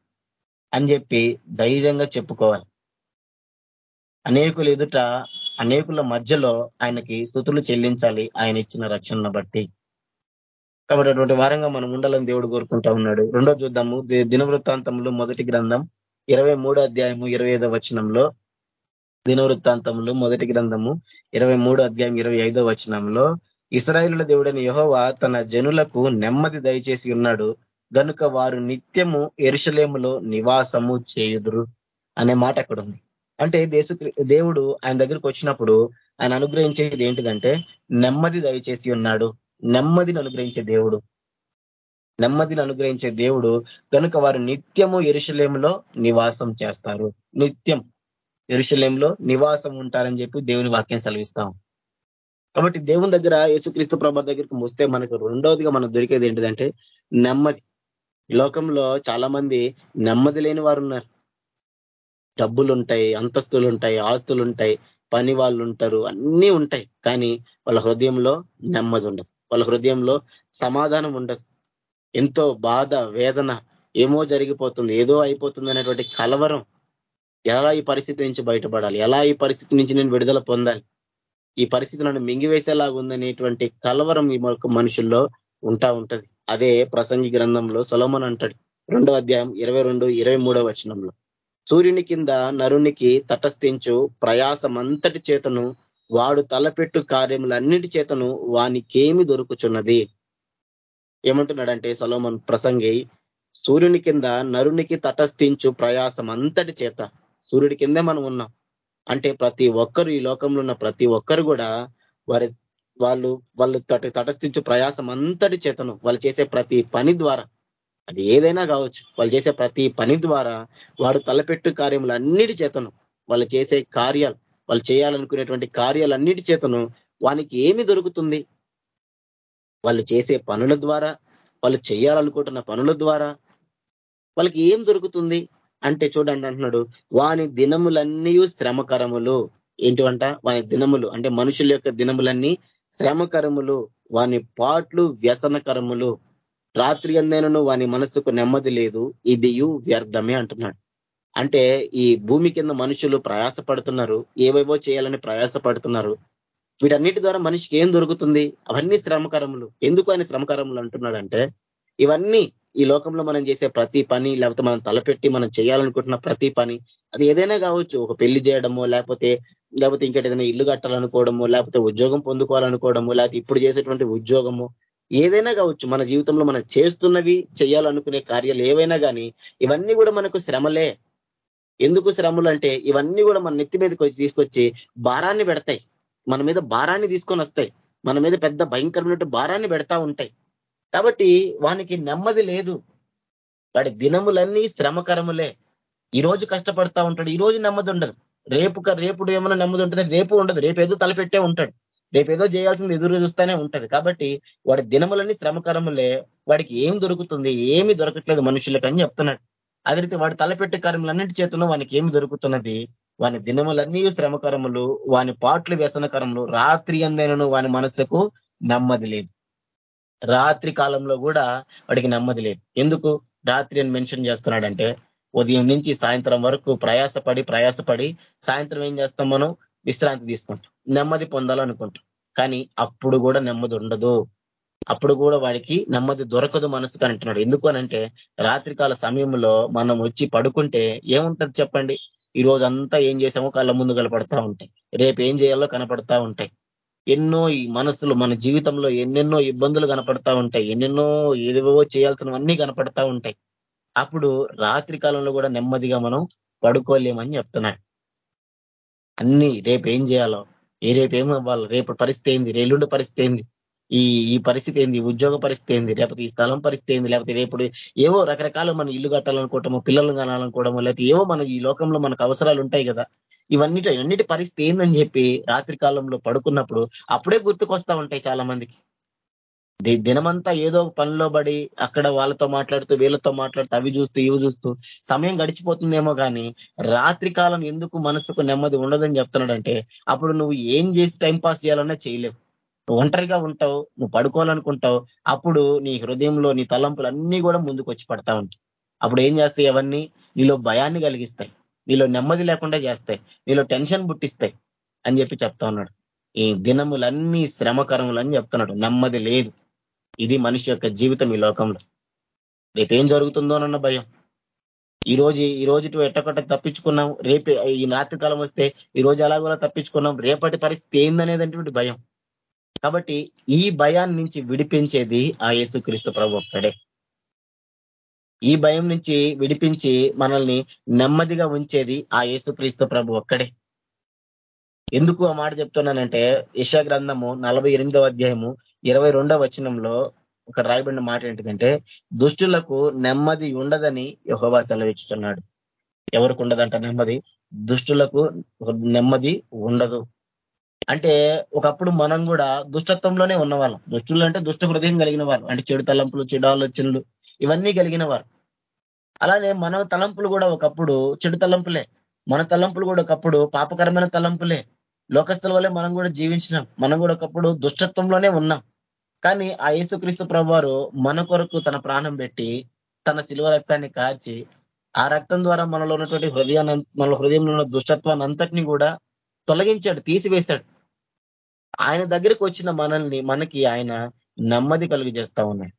అని చెప్పి ధైర్యంగా చెప్పుకోవాలి. అనేకులు ఎదుట అనేకుల మధ్యలో ఆయనకి స్థుతులు చెల్లించాలి ఆయన ఇచ్చిన రక్షణను బట్టి. కాబట్టి అటువంటి వారంగా మనం ఉండాలని దేవుడు కోరుకుంటా ఉన్నాడు. రెండో చూద్దాము. దినవృత్తాంతంలో మొదటి గ్రంథం ఇరవై అధ్యాయము ఇరవై వచనంలో దినవృత్తాంతంలో మొదటి గ్రంథము ఇరవై అధ్యాయం ఇరవై ఐదో వచనంలో ఇస్రాయిలుల దేవుడని యహోవా తన జనులకు నెమ్మది దయచేసి ఉన్నాడు గనుక వారు నిత్యము ఎరుషలేములో నివాసము చేయుదురు అనే మాట అక్కడ ఉంది. అంటే దేశ దేవుడు ఆయన దగ్గరికి వచ్చినప్పుడు ఆయన అనుగ్రహించేది ఏంటిదంటే నెమ్మది దయచేసి ఉన్నాడు నెమ్మదిని అనుగ్రహించే దేవుడు. నెమ్మదిని అనుగ్రహించే దేవుడు కనుక వారు నిత్యము ఎరుశలేములో నివాసం చేస్తారు. నిత్యం ఎరుశలేంలో నివాసం ఉంటారని చెప్పి దేవుని వాక్యం సెలవిస్తాం. కాబట్టి దేవుని దగ్గర యేసుక్రీస్తు ప్రభ దగ్గరికి వస్తే మనకు రెండవదిగా మనకు దొరికేది ఏంటిదంటే నెమ్మది. లోకంలో చాలా మంది నెమ్మది లేని వారు ఉన్నారు. డబ్బులు ఉంటాయి అంతస్తులు ఉంటాయి ఆస్తులు ఉంటాయి పని వాళ్ళు ఉంటారు అన్నీ ఉంటాయి. కానీ వాళ్ళ హృదయంలో నెమ్మది ఉండదు. వాళ్ళ హృదయంలో సమాధానం ఉండదు. ఎంతో బాధ వేదన ఏమో జరిగిపోతుంది ఏదో అయిపోతుంది అనేటువంటి కలవరం ఎలా ఈ పరిస్థితి నుంచి బయటపడాలి? ఎలా ఈ పరిస్థితి నుంచి నేను విడుదల పొందాలి? ఈ పరిస్థితి నన్ను మింగివేసేలాగా ఉందనేటువంటి కలవరం ఈ మనుషుల్లో ఉంటా ఉంటది. అదే ప్రసంగి గ్రంథంలో సొలమన్ అంటాడు. రెండో అధ్యాయం ఇరవై రెండు ఇరవై మూడో వచనంలో. సూర్యుని కింద నరునికి తటస్థించు ప్రయాసమంతటి చేతను వాడు తలపెట్టు కార్యములన్నిటి చేతను వానికేమి దొరుకుచున్నది? ఏమంటున్నాడంటే సలోమన్ ప్రసంగి సూర్యుని కింద నరునికి తటస్థించు ప్రయాసం అంతటి చేత సూర్యుడి కిందే మనం ఉన్నాం. అంటే ప్రతి ఒక్కరు ఈ లోకంలో ఉన్న ప్రతి ఒక్కరు కూడా వారి వాళ్ళు వాళ్ళు తట తటస్థించు ప్రయాసం అంతటి చేతను వాళ్ళు చేసే ప్రతి పని ద్వారా అది ఏదైనా కావచ్చు వాళ్ళు చేసే ప్రతి పని ద్వారా వాడు తలపెట్టు కార్యములన్నిటి చేతను వాళ్ళు చేసే కార్యాలు వాళ్ళు చేయాలనుకునేటువంటి కార్యాలన్నిటి చేతను వానికి ఏమి దొరుకుతుంది? వాళ్ళు చేసే పనుల ద్వారా వాళ్ళు చేయాలనుకుంటున్న పనుల ద్వారా వాళ్ళకి ఏం దొరుకుతుంది? అంటే చూడండి అంటున్నాడు వాని దినములన్నీ శ్రమకరములు. ఏంటివంట? వాని దినములు. అంటే మనుషుల యొక్క దినములన్నీ శ్రమకరములు. వాని పాట్లు వ్యసనకరములు. రాత్రి అందైనను వాని మనసుకు నెమ్మది లేదు. ఇదియు వ్యర్థమే అంటున్నాడు. అంటే ఈ భూమి కింద మనుషులు ప్రయాసపడుతున్నారు. ఏవేవో చేయాలని ప్రయాసపడుతున్నారు. వీటన్నిటి ద్వారా మనిషికి ఏం దొరుకుతుంది? అవన్నీ శ్రమకరములు. ఎందుకు ఆయన శ్రమకరములు అంటున్నాడంటే ఇవన్నీ ఈ లోకంలో మనం చేసే ప్రతి పని లేకపోతే మనం తలపెట్టి మనం చేయాలనుకుంటున్న ప్రతి పని అది ఏదైనా కావచ్చు. ఒక పెళ్ళి చేయడము లేకపోతే లేకపోతే ఇంకేటి ఏదైనా ఇల్లు కట్టాలనుకోవడము లేకపోతే ఉద్యోగం పొందుకోవాలనుకోవడము లేకపోతే ఇప్పుడు చేసేటువంటి ఉద్యోగము ఏదైనా కావచ్చు. మన జీవితంలో మనం చేస్తున్నవి చేయాలనుకునే కార్యాలు ఏవైనా కానీ ఇవన్నీ కూడా మనకు శ్రమలే. ఎందుకు శ్రమలు అంటే ఇవన్నీ కూడా మన నెత్తి మీదకి వచ్చి తీసుకొచ్చి భారాన్ని పెడతాయి. మన మీద భారాన్ని తీసుకొని వస్తాయి. మన మీద పెద్ద భయంకరమైనట్టు భారాన్ని పెడతా ఉంటాయి. కాబట్టి వానికి నెమ్మది లేదు. వాడి దినములన్నీ శ్రమకరములే. ఈ రోజు కష్టపడతా ఉంటాడు ఈ రోజు నెమ్మది ఉండదు. రేపు రేపుడు ఏమైనా నెమ్మది ఉంటుంది రేపు ఉండదు. రేపు ఏదో తలపెట్టే ఉంటాడు. రేపు ఏదో చేయాల్సింది ఎదురు చూస్తూనే ఉంటది. కాబట్టి వాడి దినములన్నీ శ్రమకరములే. వాడికి ఏం దొరుకుతుంది ఏమి దొరకట్లేదు మనుషులకు అని చెప్తున్నాడు. అదే రీతి వాడి తలపెట్టే కార్యములన్నిటి చేతుల్లో వానికి ఏమి దొరుకుతున్నది? వాని దినములన్నీ శ్రమకరములు వాని పాటలు వ్యసనకరములు రాత్రి అందైనను వాని మనస్సుకు నెమ్మది లేదు. రాత్రి కాలంలో కూడా వాడికి నెమ్మది లేదు. ఎందుకు? రాత్రి అని మెన్షన్ చేస్తున్నాడంటే ఉదయం నుంచి సాయంత్రం వరకు ప్రయాసపడి ప్రయాసపడి సాయంత్రం ఏం చేస్తాం మనం? విశ్రాంతి తీసుకుంటాం. నెమ్మది పొందాలనుకుంటాం. కానీ అప్పుడు కూడా నెమ్మది ఉండదు. అప్పుడు కూడా వాడికి నెమ్మది దొరకదు మనసుకు అంటున్నాడు. ఎందుకు అనంటే రాత్రికాల సమయంలో మనం వచ్చి పడుకుంటే ఏముంటది చెప్పండి? ఈ రోజు అంతా ఏం చేసామో కళ్ళ ముందు కనపడతా ఉంటాయి. రేపు ఏం చేయాలో కనపడతా ఉంటాయి. ఎన్నో ఈ మనసులు మన జీవితంలో ఎన్నెన్నో ఇబ్బందులు కనపడతా ఉంటాయి. ఎన్నెన్నో ఏదేవో చేయాల్సినవన్నీ కనపడతా ఉంటాయి. అప్పుడు రాత్రి కాలంలో కూడా నెమ్మదిగా మనం పడుకోలేమని చెప్తున్నాడు. అన్ని రేపు ఏం చేయాలో ఏ రేపు ఏం అవ్వాలో రేపు పరిస్థితి ఏంది రేలుండి పరిస్థితి ఏంది ఈ ఈ పరిస్థితి ఏంది? ఉద్యోగ పరిస్థితి ఏంది? లేకపోతే ఈ స్థలం పరిస్థితి ఏంది? లేకపోతే రేపు ఏవో రకరకాల మనం ఇల్లు కట్టాలనుకోవటము పిల్లలు కనాలనుకోవడము లేకపోతే ఏవో మన ఈ లోకంలో మనకు అవసరాలు ఉంటాయి కదా. ఇవన్నిటి అన్నిటి పరిస్థితి ఏందని చెప్పి రాత్రి కాలంలో పడుకున్నప్పుడు అప్పుడే గుర్తుకొస్తా ఉంటాయి చాలా మందికి దినమంతా ఏదో పనిలో పడి అక్కడ వాళ్ళతో మాట్లాడుతూ వీళ్ళతో మాట్లాడుతూ అవి చూస్తూ ఇవి చూస్తూ సమయం గడిచిపోతుందేమో కానీ రాత్రి కాలం ఎందుకు మనసుకు నెమ్మది ఉండదని చెప్తున్నాడంటే అప్పుడు నువ్వు ఏం చేసి టైం పాస్ చేయాలన్నా చేయలేవు. ఒంటరిగా ఉంటావు నువ్వు పడుకోవాలనుకుంటావు అప్పుడు నీ హృదయంలో నీ తలంపులు అన్నీ కూడా ముందుకు వచ్చి పడతా ఉంటాయి. అప్పుడు ఏం చేస్తాయి అవన్నీ? నీలో భయాన్ని కలిగిస్తాయి. నీలో నెమ్మది లేకుండా చేస్తాయి. నీలో టెన్షన్ పుట్టిస్తాయి అని చెప్పి చెప్తా ఉన్నాడు. ఈ దినములన్నీ శ్రమకరములని చెప్తున్నాడు. నెమ్మది లేదు. ఇది మనిషి యొక్క జీవితం ఈ లోకంలో. రేపేం జరుగుతుందోనన్న భయం. ఈ రోజు ఈ రోజు ఎట్టకొట్ట తప్పించుకున్నాం రేపు ఈ రాత్రికాలం వస్తే ఈ రోజు అలా కూడా తప్పించుకున్నాం రేపటి పరిస్థితి ఏందనేటువంటి భయం. కాబట్టి ఈ భయాన్ని నుంచి విడిపించేది ఆ యేసుక్రీస్తు ప్రభు ఒక్కడే. ఈ భయం నుంచి విడిపించి మనల్ని నెమ్మదిగా ఉంచేది ఆ యేసుక్రీస్తు ప్రభు ఒక్కడే. ఎందుకు ఆ మాట చెప్తున్నానంటే యశా గ్రంథము నలభై అధ్యాయము ఇరవై రెండవ వచనంలో ఒక రాయబడిన మాట ఏంటిదంటే దుష్టులకు నెమ్మది ఉండదని యహోవా సెలవిచ్చుతున్నాడు ఎవరికి ఉండదంట నెమ్మది? దుష్టులకు నెమ్మది ఉండదు. అంటే ఒకప్పుడు మనం కూడా దుష్టత్వంలోనే ఉన్నవాళ్ళం. దుష్టులు అంటే దుష్ట హృదయం కలిగిన వారు అంటే చెడు తలంపులు చెడు ఆలోచనలు ఇవన్నీ కలిగిన వారు. అలానే మన తలంపులు కూడా ఒకప్పుడు చెడు తలంపులే. మన తలంపులు కూడా ఒకప్పుడు పాపకరమైన తలంపులే. లోకస్తుల వల్లే మనం కూడా జీవించినాం. మనం కూడా ఒకప్పుడు దుష్టత్వంలోనే ఉన్నాం. కానీ ఆ యేసుక్రీస్తు ప్రభువారు మన కొరకు తన ప్రాణం పెట్టి తన శిలువ రక్తాన్ని కార్చి ఆ రక్తం ద్వారా మనలో ఉన్నటువంటి హృదయాన్ని మన హృదయంలో ఉన్న దుష్టత్వాన్ని అంతటిని కూడా తొలగించాడు తీసివేశాడు. ఆయన దగ్గరికి వచ్చిన మనల్ని మనకి ఆయన నెమ్మది కలుగు చేస్తా ఉన్నాడు.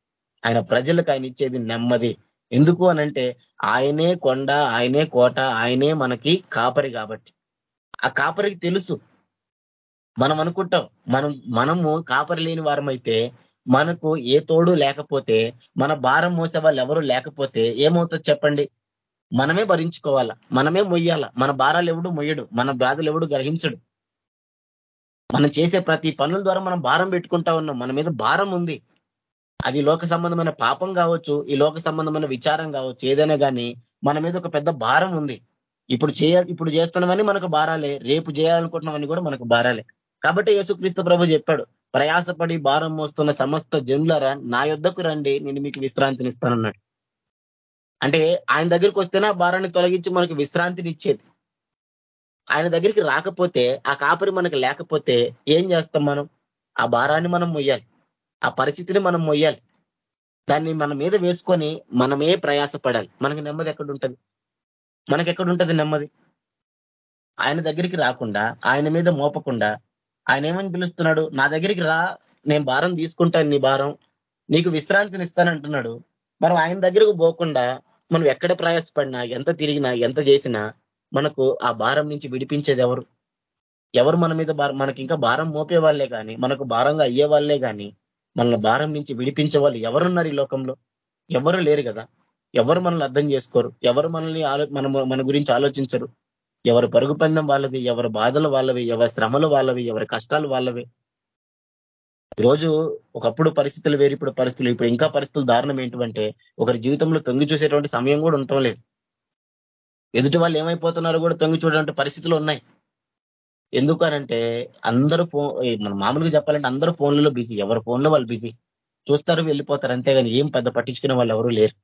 ఆయన ప్రజలకు ఆయన ఇచ్చేది నెమ్మది. ఎందుకు అనంటే ఆయనే కొండ ఆయనే కోట ఆయనే మనకి కాపరి కాబట్టి. ఆ కాపరికి తెలుసు. మనం అనుకుంటాం మనం మనము కాపరి లేని వారమైతే మనకు ఏ తోడు లేకపోతే మన భారం మోసే వాళ్ళు ఎవరు లేకపోతే ఏమవుతుంది చెప్పండి? మనమే భరించుకోవాలా? మనమే మొయ్యాల? మన భారాలు ఎవడు మొయ్యడు. మన బాధలు ఎవడు గ్రహించడు. మనం చేసే ప్రతి పనుల ద్వారా మనం భారం పెట్టుకుంటా ఉన్నాం. మన మీద భారం ఉంది. అది లోక సంబంధమైన పాపం కావచ్చు ఈ లోక సంబంధమైన విచారం కావచ్చు ఏదైనా కానీ మన మీద ఒక పెద్ద భారం ఉంది. ఇప్పుడు చేయ ఇప్పుడు చేస్తున్నవని మనకు భారాలే. రేపు చేయాలనుకుంటున్నవని కూడా మనకు భారాలే. కాబట్టి యేసుక్రీస్తు ప్రభు చెప్పాడు ప్రయాసపడి భారం మోస్తున్న సమస్త జనులరా నా యుద్ధకు రండి. నేను మీకు విశ్రాంతినిస్తానన్నాడు. అంటే ఆయన దగ్గరికి వస్తేనే భారాన్ని తొలగించి మనకు విశ్రాంతిని ఇచ్చేది ఆయన దగ్గరికి రాకపోతే ఆ కాపరి మనకు లేకపోతే ఏం చేస్తాం మనం? ఆ భారాన్ని మనం మొయ్యాలి. ఆ పరిస్థితిని మనం మొయ్యాలి. దాన్ని మన మీద వేసుకొని మనమే ప్రయాసపడాలి. మనకి నెమ్మది ఎక్కడ ఉంటుంది మనకి ఎక్కడ ఉంటుంది నెమ్మది? ఆయన దగ్గరికి రాకుండా ఆయన మీద మోపకుండా ఆయన ఏమని పిలుస్తున్నాడు? నా దగ్గరికి రా నేను భారం తీసుకుంటాను నీ భారం నీకు విశ్రాంతిని ఇస్తానంటున్నాడు మనం ఆయన దగ్గరకు పోకుండా మనం ఎక్కడ ప్రయాసపడినా ఎంత తిరిగినా ఎంత చేసినా మనకు ఆ భారం నుంచి విడిపించేది ఎవరు? ఎవరు మన మీద మనకి ఇంకా భారం మోపే వాళ్ళే కానీ మనకు భారంగా అయ్యే వాళ్ళే కానీ మనల్ని భారం నుంచి విడిపించే వాళ్ళు ఎవరున్నారు ఈ లోకంలో? ఎవరు లేరు కదా. ఎవరు మనల్ని అర్థం చేసుకోరు? ఎవరు మనల్ని మన మన గురించి ఆలోచించరు? ఎవరు పరుగు పందెం వాళ్ళది ఎవరి బాధలు వాళ్ళవి ఎవరి శ్రమలు వాళ్ళవి ఎవరి కష్టాలు వాళ్ళవి ఈరోజు ఒకప్పుడు పరిస్థితులు వేరు ఇప్పుడు పరిస్థితులు ఇప్పుడు ఇంకా పరిస్థితులు దారుణం ఏంటంటే ఒకరి జీవితంలో తొంగి చూసేటువంటి సమయం కూడా ఉండటం లేదు. ఎదుటి వాళ్ళు ఏమైపోతున్నారో కూడా తొంగి చూడటువంటి పరిస్థితులు ఉన్నాయి. ఎందుకు అనంటే అందరూ ఫోన్ మన మామూలుగా చెప్పాలంటే అందరూ ఫోన్లలో బిజీ ఎవరి ఫోన్లో వాళ్ళు బిజీ. చూస్తారు వెళ్ళిపోతారు అంతేగాని ఏం పెద్ద పట్టించుకునే వాళ్ళు ఎవరు లేరు.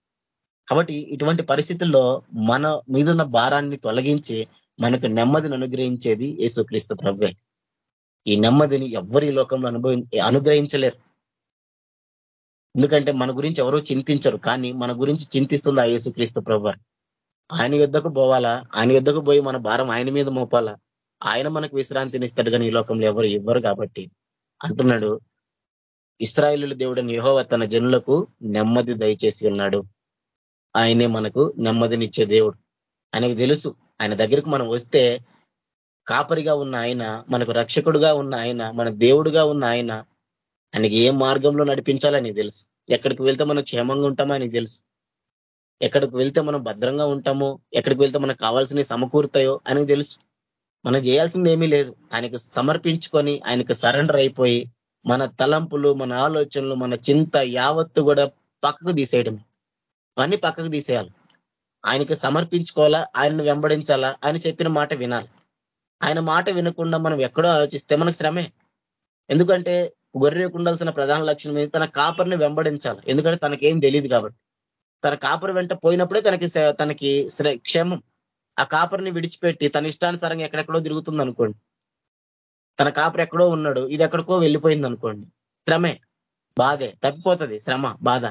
కాబట్టి ఇటువంటి పరిస్థితుల్లో మన మీదున్న భారాన్ని తొలగించి మనకు నెమ్మదిని అనుగ్రహించేది యేసుక్రీస్తు ప్రభు ఈ నెమ్మదిని ఎవరి లోకంలో అనుభవి అనుగ్రహించలేరు. ఎందుకంటే మన గురించి ఎవరో చింతించరు. కానీ మన గురించి చింతిస్తుంది ఆ యేసుక్రీస్తు ప్రభు. ఆయన యుద్ధకు పోవాలా? ఆయన యుద్ధకు పోయి మన భారం ఆయన మీద మోపాలా? ఆయన మనకు విశ్రాంతిని ఇస్తాడు కానీ ఈ లోకంలో ఎవరు ఇవ్వరు కాబట్టి అంటున్నాడు. ఇస్రాయిలు దేవుడని యహోవ తన జనులకు నెమ్మది దయచేసి ఉన్నాడు. ఆయనే మనకు నెమ్మదినిచ్చే దేవుడు. ఆయనకు తెలుసు. ఆయన దగ్గరకు మనం వస్తే కాపరిగా ఉన్న ఆయన మనకు రక్షకుడుగా ఉన్న ఆయన మన దేవుడుగా ఉన్న ఆయన ఆయనకి ఏ మార్గంలో నడిపించాలని తెలుసు. ఎక్కడికి వెళ్తే మనం క్షేమంగా ఉంటామో ఆయనకు తెలుసు. ఎక్కడికి వెళ్తే మనం భద్రంగా ఉంటామో ఎక్కడికి వెళ్తే మనకు కావాల్సినవి సమకూరుతాయో అని తెలుసు. మనం చేయాల్సింది ఏమీ లేదు. ఆయనకు సమర్పించుకొని ఆయనకు సరెండర్ అయిపోయి మన తలంపులు మన ఆలోచనలు మన చింత యావత్తు కూడా పక్కకు తీసేయడం అవన్నీ పక్కకు తీసేయాలి. ఆయనకు సమర్పించుకోవాలా? ఆయనను వెంబడించాలా? ఆయన చెప్పిన మాట వినాలి. ఆయన మాట వినకుండా మనం ఎక్కడో ఆలోచిస్తే మనకు శ్రమే. ఎందుకంటే గొర్రెకు ఉండాల్సిన ప్రధాన లక్షణం ఏంటి? తన కాపర్ని వెంబడించాలి. ఎందుకంటే తనకేం తెలియదు కాబట్టి. తన కాపర్ వెంట పోయినప్పుడే తనకి తనకి క్షేమం. ఆ కాపర్ని విడిచిపెట్టి తన ఇష్టానుసారంగా ఎక్కడెక్కడో తిరుగుతుంది అనుకోండి తన కాపర్ ఎక్కడో ఉన్నాడు. ఇది ఎక్కడికో వెళ్ళిపోయింది అనుకోండి శ్రమే. బాధే. తప్పిపోతుంది. శ్రమ. బాధ.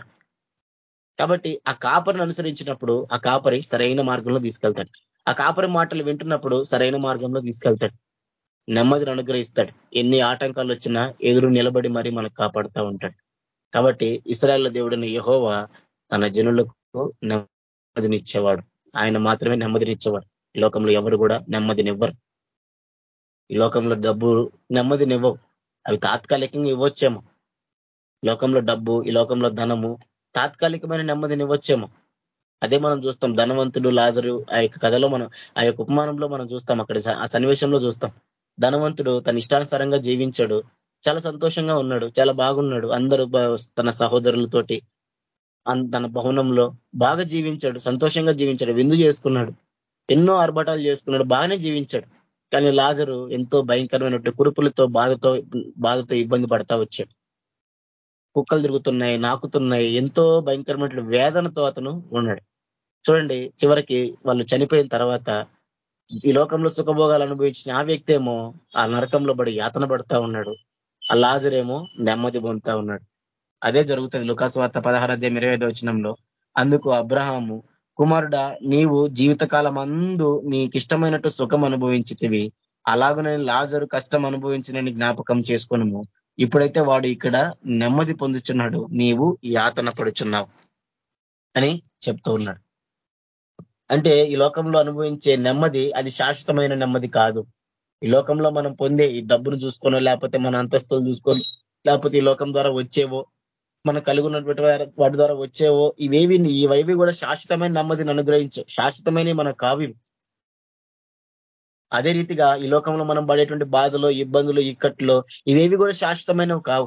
కాబట్టి ఆ కాపరిని అనుసరించినప్పుడు ఆ కాపరి సరైన మార్గంలో తీసుకెళ్తాడు. ఆ కాపరి మాటలు వింటున్నప్పుడు సరైన మార్గంలో తీసుకెళ్తాడు. నెమ్మదిని అనుగ్రహిస్తాడు. ఎన్ని ఆటంకాలు వచ్చినా ఎదురు నిలబడి మరి మనకు కాపాడుతూ ఉంటాడు. కాబట్టి ఇస్రాయల్ దేవుడిని యహోవా తన జనులకు నెమ్మదినిచ్చేవాడు. ఆయన మాత్రమే నెమ్మదినిచ్చేవాడు. ఈ లోకంలో ఎవరు కూడా నెమ్మదినివ్వరు. ఈ లోకంలో డబ్బు నెమ్మదినివ్వవు. అవి తాత్కాలికంగా ఇవ్వచ్చేమో. లోకంలో డబ్బు ఈ లోకంలో ధనము తాత్కాలికమైన నెమ్మదినివ్వచ్చేమో అదే మనం చూస్తాం ధనవంతుడు లాజరు ఆ యొక్క కథలో మనం ఆ యొక్క ఉపమానంలో మనం చూస్తాం అక్కడ ఆ సన్నివేశంలో చూస్తాం. ధనవంతుడు తన ఇష్టానుసారంగా జీవించాడు. చాలా సంతోషంగా ఉన్నాడు. చాలా బాగున్నాడు. అందరూ తన సహోదరులతోటి తన భవనంలో బాగా జీవించాడు. సంతోషంగా జీవించాడు. విందు చేసుకున్నాడు. ఎన్నో ఆర్భటాలు చేసుకున్నాడు. బాగానే జీవించాడు. కానీ లాజరు ఎంతో భయంకరమైనటువంటి కురుపులతో బాధతో బాధతో ఇబ్బంది పడతా వచ్చాడు. కుక్కలు తిరుగుతున్నాయి నాకుతున్నాయి. ఎంతో భయంకరమైనటువంటి వేదనతో అతను ఉన్నాడు. చూడండి చివరికి వాళ్ళు చనిపోయిన తర్వాత ఈ లోకంలో సుఖభోగాలు అనుభవించిన ఆ వ్యక్తి ఏమో ఆ నరకంలో పడి యాతన పడతా ఉన్నాడు. ఆ లాజరేమో నెమ్మది పొందుతా ఉన్నాడు. అదే జరుగుతుంది లుకాస్వార్త పదహారు అధ్యాయం ఇరవై ఐదో వచనంలో. అందుకు అబ్రహాము కుమారుడా నీవు జీవితకాలం అందు నీకు ఇష్టమైనట్టు సుఖం అనుభవించితివి. అలాగనే నేను లాజరు కష్టం అనుభవించిన జ్ఞాపకం చేసుకును ఇప్పుడైతే వాడు ఇక్కడ నెమ్మది పొందుచున్నాడు. నీవు యాతన పడుచున్నావు అని చెప్తూ ఉన్నాడు. అంటే ఈ లోకంలో అనుభవించే నెమ్మది అది శాశ్వతమైన నెమ్మది కాదు. ఈ లోకంలో మనం పొందే ఈ డబ్బును చూసుకోనో లేకపోతే మన అంతస్తులు చూసుకొని లేకపోతే ఈ లోకం ద్వారా వచ్చేవో మనం కలిగి ఉన్నటువంటి వాటి ద్వారా వచ్చేవో ఇవేవి ఇవేవి కూడా శాశ్వతమైన నెమ్మదిని అనుగ్రహించు శాశ్వతమైన మన కావి అదే రీతిగా ఈ లోకంలో మనం పడేటువంటి బాధలు ఇబ్బందులు ఇక్కట్లు ఇవేవి కూడా శాశ్వతమైనవి కావు.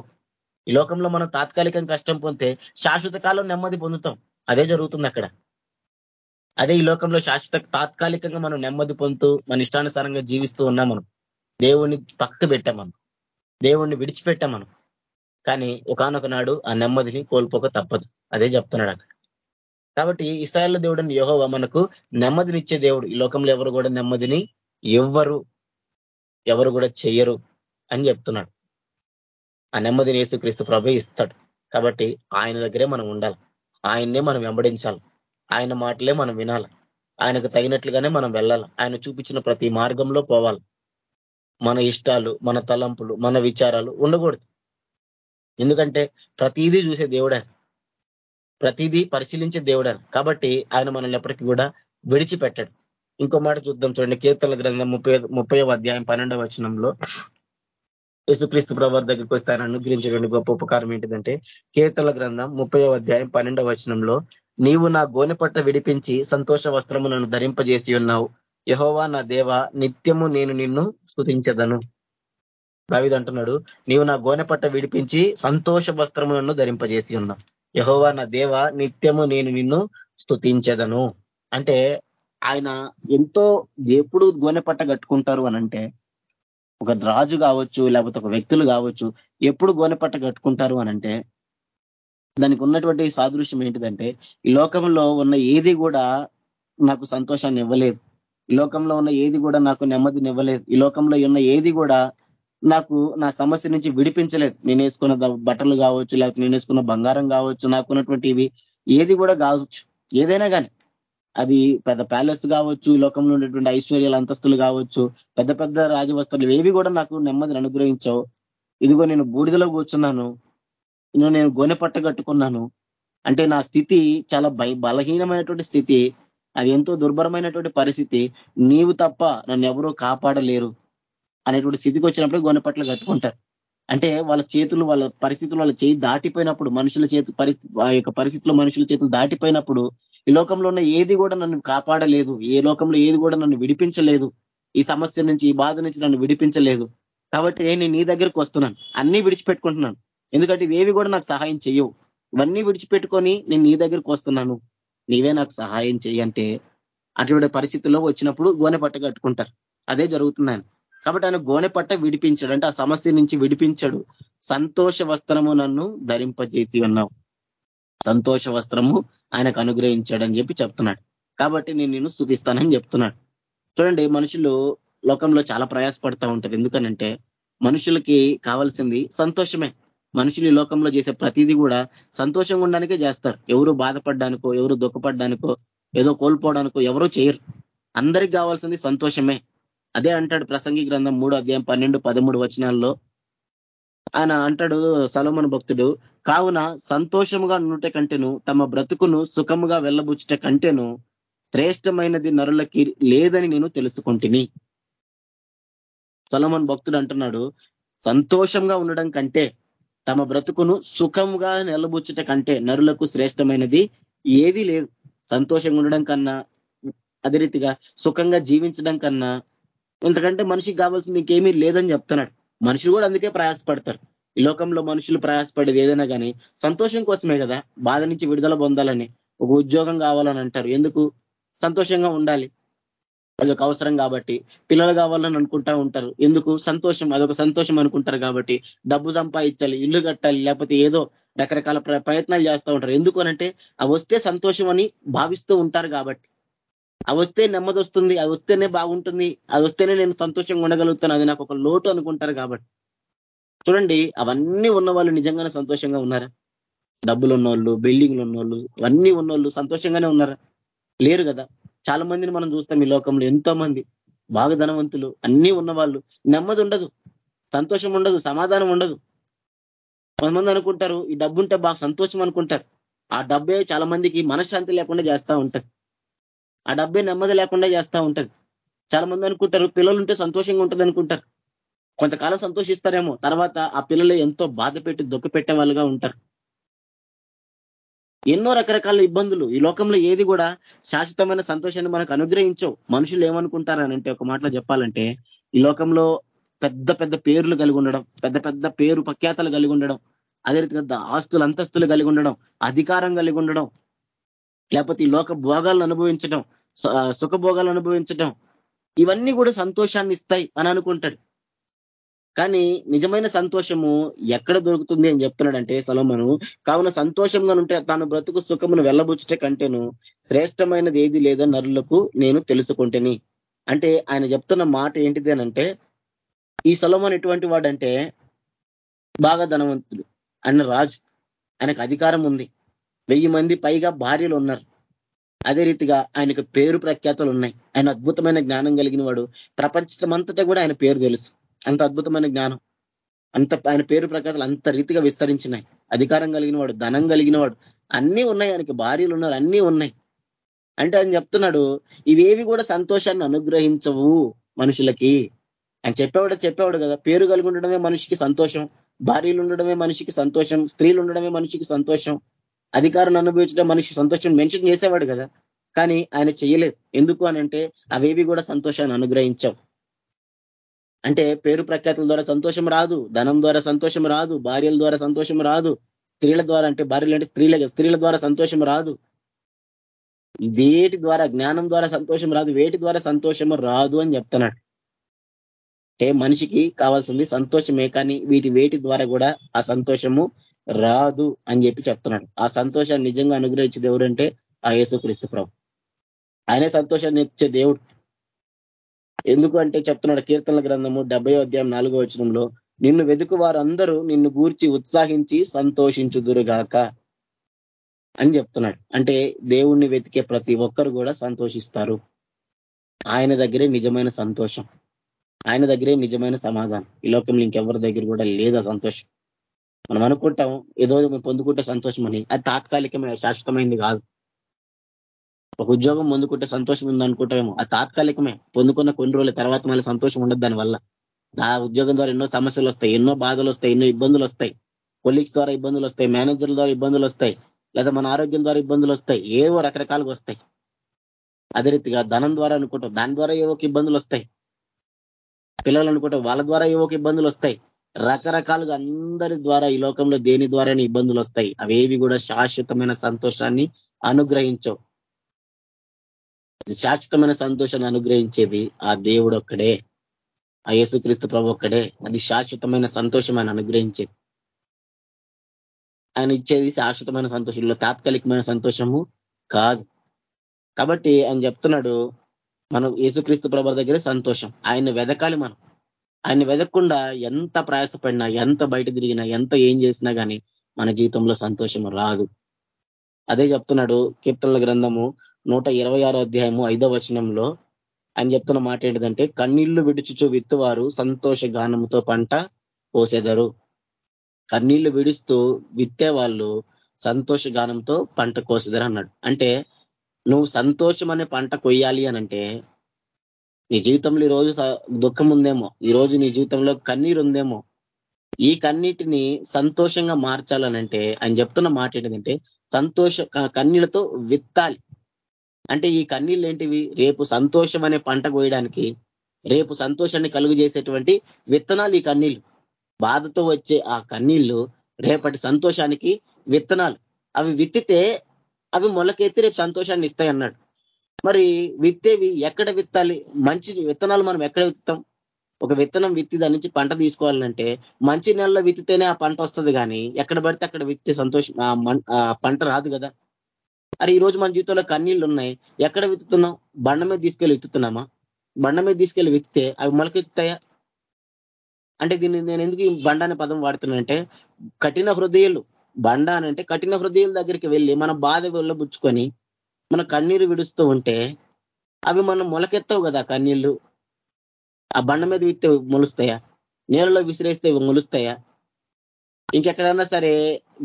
ఈ లోకంలో మనం తాత్కాలికంగా కష్టం పొందితే శాశ్వత కాలం నెమ్మది పొందుతాం. అదే జరుగుతుంది అక్కడ. అదే ఈ లోకంలో శాశ్వత తాత్కాలికంగా మనం నెమ్మది పొందుతూ మన ఇష్టానుసారంగా జీవిస్తూ ఉన్నాం మనం. దేవుణ్ణి పక్కకు పెట్టాం మనం. దేవుణ్ణి విడిచిపెట్టాం మనం. కానీ ఒకనొక నాడు ఆ నెమ్మదిని కోల్పోక తప్పదు. అదే చెప్తున్నాడు అక్కడ. కాబట్టి ఇస్రాయల్ దేవుడిని యోహోవ మనకు నెమ్మదినిచ్చే దేవుడు. ఈ లోకంలో ఎవరు కూడా నెమ్మదిని ఎవ్వరు ఎవరు కూడా చెయ్యరు అని చెప్తున్నాడు. ఆ నెమ్మదిని యేసుక్రీస్తు ప్రభు ఇస్తాడు. కాబట్టి ఆయన దగ్గరే మనం ఉండాలి. ఆయన్నే మనం వెంబడించాలి. ఆయన మాటలే మనం వినాలి. ఆయనకు తగినట్లుగానే మనం వెళ్ళాలి. ఆయన చూపించిన ప్రతి మార్గంలో పోవాలి. మన ఇష్టాలు మన తలంపులు మన విచారాలు ఉండకూడదు. ఎందుకంటే ప్రతిదీ చూసే దేవుడే ప్రతిదీ పరిశీలించే దేవుడే కాబట్టి ఆయన మనల్ని ఎప్పటికీ కూడా విడిచిపెట్టాడు. ఇంకో మాట చూద్దాం చూడండి. కీర్తన గ్రంథం ముప్పై ముప్పై అధ్యాయం పన్నెండవ వచనంలో యేసుక్రీస్తు ప్రభు దగ్గరికి వస్తానని ఆయన గొప్ప ఉపకారం ఏంటిదంటే కీర్తన గ్రంథం ముప్పై అధ్యాయం పన్నెండవ వచనంలో నీవు నా గోనె పట్ట విడిపించి సంతోష వస్త్రము నన్ను ధరింపజేసి ఉన్నావు. యహోవా నా దేవ నిత్యము నేను నిన్ను స్థుతించదను దావిద్ అంటున్నాడు నీవు నా గోనె పట్ట విడిపించి సంతోష వస్త్రము నన్ను ధరింపజేసి ఉన్నావు. యహోవా నా దేవ నిత్యము నేను నిన్ను స్థుతించదను అంటే ఆయన ఎంతో ఎప్పుడు గోనె పట్ట కట్టుకుంటారు అనంటే ఒక రాజు కావచ్చు లేకపోతే ఒక వ్యక్తులు కావచ్చు ఎప్పుడు గోనెపట్ట కట్టుకుంటారు అనంటే దానికి ఉన్నటువంటి సాదృశ్యం ఏంటిదంటే ఈ లోకంలో ఉన్న ఏది కూడా నాకు సంతోషాన్ని ఇవ్వలేదు. ఈ లోకంలో ఉన్న ఏది కూడా నాకు నెమ్మదిని ఇవ్వలేదు. ఈ లోకంలో ఉన్న ఏది కూడా నాకు నా సమస్య నుంచి విడిపించలేదు. నేను వేసుకున్న బట్టలు కావచ్చు లేకపోతే నేను వేసుకున్న బంగారం కావచ్చు నాకు ఉన్నటువంటివి ఏది కూడా కావచ్చు. ఏదైనా కానీ అది పెద్ద ప్యాలెస్ కావచ్చు లోకంలో ఉండేటువంటి ఐశ్వర్యాల అంతస్తులు కావచ్చు పెద్ద పెద్ద రాజవస్తువులు ఏవి కూడా నాకు నెమ్మదిని అనుగ్రహించావు. ఇదిగో నేను బూడిదలో కూర్చున్నాను. నేను గోనె పట్ట కట్టుకున్నాను. అంటే నా స్థితి చాలా బలహీనమైనటువంటి స్థితి. అది ఎంతో దుర్భరమైనటువంటి పరిస్థితి. నీవు తప్ప నన్ను ఎవరూ కాపాడలేరు అనేటువంటి స్థితికి వచ్చినప్పుడు గోనె పట్టలు కట్టుకుంటారు. అంటే వాళ్ళ చేతులు వాళ్ళ పరిస్థితులు వాళ్ళ చేయి దాటిపోయినప్పుడు మనుషుల చేతు పరిస్థితి ఆ యొక్క పరిస్థితిలో మనుషుల చేతులు దాటిపోయినప్పుడు ఈ లోకంలో ఉన్న ఏది కూడా నన్ను కాపాడలేదు. ఏ లోకంలో ఏది కూడా నన్ను విడిపించలేదు. ఈ సమస్య నుంచి ఈ బాధ నుంచి నన్ను విడిపించలేదు. కాబట్టి నేను నీ దగ్గరికి వస్తున్నాను. అన్నీ విడిచిపెట్టుకుంటున్నాను. ఎందుకంటే ఇవేవి కూడా నాకు సహాయం చెయ్యవు. ఇవన్నీ విడిచిపెట్టుకొని నేను నీ దగ్గరికి వస్తున్నాను. నీవే నాకు సహాయం చెయ్యంటే అటువంటి పరిస్థితుల్లో వచ్చినప్పుడు గోనె పట్ట కట్టుకుంటారు. అదే జరుగుతున్నాను. కాబట్టి ఆయన గోనె పట్ట విడిపించాడు. అంటే ఆ సమస్య నుంచి విడిపించాడు. సంతోష వస్త్రము నన్ను ధరింపజేసి ఉన్నావు. సంతోష వస్త్రము ఆయనకు అనుగ్రహించాడని చెప్పి చెప్తున్నాడు. కాబట్టి నేను నిన్ను స్థుతిస్తానని చెప్తున్నాడు. చూడండి మనుషులు లోకంలో చాలా ప్రయాసపడతా ఉంటారు. ఎందుకనంటే మనుషులకి కావాల్సింది సంతోషమే. మనుషులు లోకంలో చేసే ప్రతిదీ కూడా సంతోషంగా ఉండడానికే చేస్తారు. ఎవరు బాధపడ్డానికో ఎవరు దుఃఖపడ్డానికో ఏదో కోల్పోవడానికో ఎవరో చేయరు. అందరికి కావాల్సింది సంతోషమే. అదే అంటాడు ప్రసంగి గ్రంథం మూడు అధ్యాయం పన్నెండు పదమూడు వచనాల్లో. ఆయన అంటాడు సలోమన్ భక్తుడు కావున సంతోషముగా ఉన్నట కంటేను తమ బ్రతుకును సుఖముగా వెళ్ళబుచ్చుట కంటేను శ్రేష్టమైనది నరులకి లేదని నేను తెలుసుకుంటుని. సలోమన్ భక్తుడు అంటున్నాడు సంతోషంగా ఉండడం కంటే తమ బ్రతుకును సుఖంగా నిలబుచ్చుట కంటే నరులకు శ్రేష్టమైనది ఏదీ లేదు. సంతోషంగా ఉండడం కన్నా అదే రీతిగా సుఖంగా జీవించడం కన్నా ఇంతకంటే మనిషికి కావాల్సింది ఇంకేమీ లేదని చెప్తున్నాడు. మనుషులు కూడా అందుకే ప్రయాసపడతారు. ఈ లోకంలో మనుషులు ప్రయాసపడేది ఏదైనా కానీ సంతోషం కోసమే కదా. బాధ నుంచి విడుదల పొందాలని ఒక ఉద్యోగం కావాలని అంటారు. ఎందుకు? సంతోషంగా ఉండాలి. అదొక అవసరం కాబట్టి పిల్లలు కావాలని అనుకుంటా ఉంటారు. ఎందుకు? సంతోషం అదొక సంతోషం అనుకుంటారు కాబట్టి డబ్బు సంపాదించాలి ఇల్లు కట్టాలి లేకపోతే ఏదో రకరకాల ప్రయత్నాలు చేస్తూ ఉంటారు. ఎందుకు అనంటే అవి వస్తే సంతోషం అని భావిస్తూ ఉంటారు కాబట్టి. అవి వస్తే నెమ్మది వస్తుంది అది వస్తేనే బాగుంటుంది అది వస్తేనే నేను సంతోషంగా ఉండగలుగుతాను అది నాకు ఒక లోటు అనుకుంటారు కాబట్టి. చూడండి అవన్నీ ఉన్న వాళ్ళు నిజంగానే సంతోషంగా ఉన్నారా? డబ్బులు ఉన్నోళ్ళు బిల్డింగ్లు ఉన్నోళ్ళు అవన్నీ ఉన్నోళ్ళు సంతోషంగానే ఉన్నారా? లేరు కదా. చాలా మందిని మనం చూస్తాం ఈ లోకంలో ఎంతో మంది బాగా ధనవంతులు అన్నీ ఉన్నవాళ్ళు. నెమ్మది ఉండదు సంతోషం ఉండదు సమాధానం ఉండదు. కొంతమంది అనుకుంటారు ఈ డబ్బు ఉంటే బాగా సంతోషం అనుకుంటారు. ఆ డబ్బే చాలా మందికి మనశ్శాంతి లేకుండా చేస్తూ ఉంటుంది. ఆ డబ్బే నెమ్మది లేకుండా చేస్తూ ఉంటది. చాలా మంది అనుకుంటారు పిల్లలు ఉంటే సంతోషంగా ఉంటుంది అనుకుంటారు. కొంతకాలం సంతోషిస్తారేమో తర్వాత ఆ పిల్లలు ఎంతో బాధ పెట్టి దుఃఖ పెట్టే వాళ్ళుగా ఉంటారు. ఎన్నో రకరకాల ఇబ్బందులు. ఈ లోకంలో ఏది కూడా శాశ్వతమైన సంతోషాన్ని మనకు అనుగ్రహించవు. మనుషులు ఏమనుకుంటారనంటే ఒక మాటలో చెప్పాలంటే ఈ లోకంలో పెద్ద పెద్ద పేర్లు కలిగి ఉండడం పెద్ద పెద్ద పేరు ప్రఖ్యాతలు కలిగి ఉండడం అదే రీతిగా ఆస్తులు అంతస్తులు కలిగి ఉండడం అధికారం కలిగి ఉండడం లేకపోతే ఈ లోక భోగాలను అనుభవించడం సుఖభోగాలు అనుభవించడం ఇవన్నీ కూడా సంతోషాన్ని ఇస్తాయి అని అనుకుంటాడు. కానీ నిజమైన సంతోషము ఎక్కడ దొరుకుతుంది అని చెప్తున్నాడంటే సలోమను కావున సంతోషంగా ఉంటే తాను బ్రతుకు సుఖమును వెళ్ళబుచ్చటే కంటేను శ్రేష్టమైనది ఏది లేదో నరులకు నేను తెలుసుకుంటేని. అంటే ఆయన చెప్తున్న మాట ఏంటిది అనంటే ఈ సలోమన్ ఎటువంటి వాడంటే బాగా ధనవంతుడు ఆయన రాజు ఆయనకు అధికారం ఉంది. వెయ్యి మంది పైగా భార్యలు ఉన్నారు. అదే రీతిగా ఆయనకు పేరు ప్రఖ్యాతలు ఉన్నాయి. ఆయన అద్భుతమైన జ్ఞానం కలిగిన వాడు. ప్రపంచమంతటా కూడా ఆయన పేరు తెలుసు. అంత అద్భుతమైన జ్ఞానం. అంత ఆయన పేరు ప్రకారాలు అంత రీతిగా విస్తరించినాయి. అధికారం కలిగిన వాడు ధనం కలిగిన వాడు అన్నీ ఉన్నాయి ఆయనకి. భార్యలు ఉన్నారు అన్నీ ఉన్నాయి. అంటే ఆయన చెప్తున్నాడు ఇవేవి కూడా సంతోషాన్ని అనుగ్రహించవు మనుషులకి. ఆయన చెప్పేవాడు చెప్పేవాడు కదా పేరు కలిగి ఉండడమే మనిషికి సంతోషం భార్యలు ఉండడమే మనిషికి సంతోషం స్త్రీలు ఉండడమే మనిషికి సంతోషం అధికారాన్ని అనుభవించడం మనిషి సంతోషం మెన్షన్ చేసేవాడు కదా. కానీ ఆయన చేయలేదు. ఎందుకు అని అంటే అవేవి కూడా సంతోషాన్ని అనుగ్రహించవు. అంటే పేరు ప్రఖ్యాతుల ద్వారా సంతోషం రాదు ధనం ద్వారా సంతోషం రాదు భార్యల ద్వారా సంతోషం రాదు స్త్రీల ద్వారా అంటే భార్యలు అంటే స్త్రీల స్త్రీల ద్వారా సంతోషం రాదు. వేటి ద్వారా జ్ఞానం ద్వారా సంతోషం రాదు వేటి ద్వారా సంతోషం రాదు అని చెప్తున్నాడు. అంటే మనిషికి కావాల్సింది సంతోషమే కానీ వీటి వేటి ద్వారా కూడా ఆ సంతోషము రాదు అని చెప్పి చెప్తున్నాడు. ఆ సంతోషాన్ని నిజంగా అనుగ్రహించేది ఎవరంటే ఆ యేసుక్రీస్తు ప్రభు. ఆయనే సంతోషాన్ని ఇచ్చే దేవుడు. ఎందుకు అంటే చెప్తున్నాడు కీర్తనల గ్రంథము డెబ్బై అధ్యాయం నాలుగో వచనంలో నిన్ను వెతుకు వారందరూ నిన్ను గూర్చి ఉత్సాహించి సంతోషించుదురుగాక అని చెప్తున్నాడు. అంటే దేవుణ్ణి వెతికే ప్రతి ఒక్కరు కూడా సంతోషిస్తారు. ఆయన దగ్గరే నిజమైన సంతోషం. ఆయన దగ్గరే నిజమైన సమాధానం. ఈ లోకంలో ఇంకెవరి దగ్గర కూడా లేదా సంతోషం. మనం అనుకుంటాం ఏదో పొందుకుంటే సంతోషం అని అది తాత్కాలికమే శాశ్వతమైంది కాదు. ఒక ఉద్యోగం పొందుకుంటే సంతోషం ఉంది అనుకుంటామేమో ఆ తాత్కాలికమే. పొందుకున్న కొన్ని రోజుల తర్వాత మళ్ళీ సంతోషం ఉండదు దానివల్ల. ఆ ఉద్యోగం ద్వారా ఎన్నో సమస్యలు వస్తాయి ఎన్నో బాధలు వస్తాయి ఎన్నో ఇబ్బందులు వస్తాయి. కొలీగ్స్ ద్వారా ఇబ్బందులు వస్తాయి మేనేజర్ల ద్వారా ఇబ్బందులు వస్తాయి లేదా మన ఆరోగ్యం ద్వారా ఇబ్బందులు వస్తాయి. ఏవో రకరకాలుగా వస్తాయి. అదే రీతిగా ధనం ద్వారా అనుకుంటాం. దాని ద్వారా ఏవో ఇబ్బందులు వస్తాయి. పిల్లలు అనుకుంటాం. వాళ్ళ ద్వారా ఏవో ఇబ్బందులు వస్తాయి. రకరకాలుగా అందరి ద్వారా ఈ లోకంలో దేని ద్వారానే ఇబ్బందులు వస్తాయి. అవేవి కూడా శాశ్వతమైన సంతోషాన్ని అనుగ్రహించవు. శాశ్వతమైన సంతోషాన్ని అనుగ్రహించేది ఆ దేవుడు ఒక్కడే. ఆ యేసుక్రీస్తు ప్రభు ఒక్కడే. అది శాశ్వతమైన సంతోషం ఆయన అనుగ్రహించేది. ఆయన ఇచ్చేది శాశ్వతమైన సంతోషంలో తాత్కాలికమైన సంతోషము కాదు. కాబట్టి ఆయన చెప్తున్నాడు మనం యేసుక్రీస్తు ప్రభు దగ్గరే సంతోషం. ఆయన వెదకాలి మనం. ఆయన వెదకకుండా ఎంత ప్రయాసపడినా ఎంత బయట తిరిగినా ఎంత ఏం చేసినా కానీ మన జీవితంలో సంతోషం రాదు. అదే చెప్తున్నాడు కీర్తనల గ్రంథము నూట ఇరవై అధ్యాయము ఐదో వచనంలో ఆయన చెప్తున్న మాట ఏంటిదంటే కన్నీళ్ళు విడుచుచు విత్తువారు సంతోష గానముతో పంట కోసేదారు కన్నీళ్ళు విడుస్తూ విత్తే వాళ్ళు సంతోష గానంతో పంట కోసేదరు అన్నాడు. అంటే నువ్వు సంతోషం అనే పంట కొయ్యాలి అనంటే నీ జీవితంలో ఈరోజు దుఃఖం ఉందేమో. ఈరోజు నీ జీవితంలో కన్నీరు ఉందేమో. ఈ కన్నీటిని సంతోషంగా మార్చాలనంటే ఆయన చెప్తున్న మాట ఏంటంటే సంతోష కన్నీళ్ళతో విత్తాలి. అంటే ఈ కన్నీళ్ళు ఏంటివి రేపు సంతోషం అనే పంట కోయడానికి రేపు సంతోషాన్ని కలుగు చేసేటువంటి విత్తనాలు ఈ కన్నీళ్ళు. బాధతో వచ్చే ఆ కన్నీళ్ళు రేపటి సంతోషానికి విత్తనాలు. అవి విత్తితే అవి మొలకెత్తి రేపు సంతోషాన్ని ఇస్తాయి అన్నాడు. మరి విత్తేవి ఎక్కడ విత్తాలి? మంచి విత్తనాలు మనం ఎక్కడ విత్తాం ఒక విత్తనం విత్తి దాని నుంచి పంట తీసుకోవాలంటే మంచి నెలలో విత్తితేనే ఆ పంట వస్తుంది కానీ ఎక్కడ పడితే అక్కడ విత్తే సంతోషం ఆ పంట రాదు కదా. అరే ఈ రోజు మన జీవితంలో కన్నీళ్ళు ఉన్నాయి. ఎక్కడ విత్తుతున్నాం బండ మీద తీసుకెళ్ళి విత్తుతున్నామా బండ మీద తీసుకెళ్ళి విత్తితే అవి మొలకెత్తుతాయా? అంటే దీన్ని నేను ఎందుకు బండ అనే పదం వాడుతున్నానంటే కఠిన హృదయాలు. బండ అంటే కఠిన హృదయాల దగ్గరికి వెళ్ళి మన బాధ వెళ్ళబుచ్చుకొని మన కన్నీరు విడుస్తూ ఉంటే అవి మనం మొలకెత్తవు కదా కన్నీళ్ళు. ఆ బండ మీద విత్తే మొలుస్తాయా? నేలలో విసిరేస్తే మొలుస్తాయా? ఇంకెక్కడన్నా సరే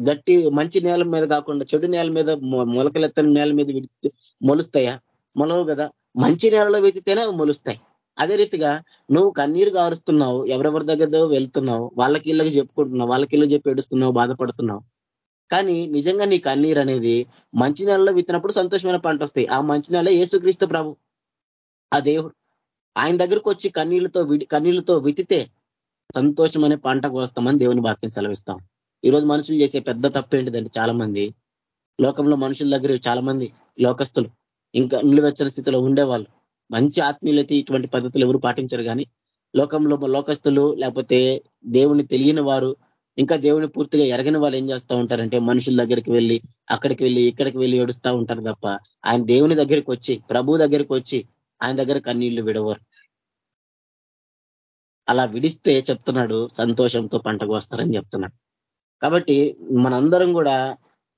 గట్టి మంచి నేల మీద కాకుండా చెడు నేల మీద మొలకలెత్తని నేల మీద మొలుస్తాయా? మొలవు కదా. మంచి నేలలో వెతితేనే మొలుస్తాయి. అదే రీతిగా నువ్వు కన్నీరు గారుస్తున్నావు ఎవరెవరి దగ్గర వెళ్తున్నావు వాళ్ళకి ఇళ్ళకి చెప్పుకుంటున్నావు వాళ్ళకి ఇల్లు చెప్పి ఏడుస్తున్నావు బాధపడుతున్నావు. కానీ నిజంగా నీ కన్నీరు అనేది మంచి నెలలో విత్తినప్పుడు సంతోషమైన పంట వస్తాయి. ఆ మంచి నెల ఏసుక్రీస్తు ప్రభు ఆ దేవుడు. ఆయన దగ్గరకు వచ్చి కన్నీళ్ళతో కన్నీళ్ళతో వితితే సంతోషం అనే పంట కోస్తామని దేవుని వాక్యం సెలవిస్తాం. ఈరోజు మనుషులు చేసే పెద్ద తప్పు ఏంటిదంటే చాలా మంది లోకంలో మనుషుల దగ్గర చాలా మంది లోకస్తులు ఇంకా నిలువెచ్చని స్థితిలో ఉండేవాళ్ళు. మంచి ఆత్మీయులైతే ఇటువంటి పద్ధతులు ఎవరు పాటించరు కానీ లోకంలో లోకస్తులు లేకపోతే దేవుని తెలియని వారు ఇంకా దేవుని పూర్తిగా ఎరగని వాళ్ళు ఏం చేస్తూ ఉంటారంటే మనుషుల దగ్గరికి వెళ్ళి అక్కడికి వెళ్ళి ఇక్కడికి వెళ్ళి ఏడుస్తూ ఉంటారు తప్ప ఆయన దేవుని దగ్గరికి వచ్చి ప్రభు దగ్గరికి వచ్చి ఆయన దగ్గర కన్నీళ్ళు విడవరు. అలా విడిస్తే చెప్తున్నాడు సంతోషంతో పంటకు వస్తారని చెప్తున్నాడు. కాబట్టి మనందరం కూడా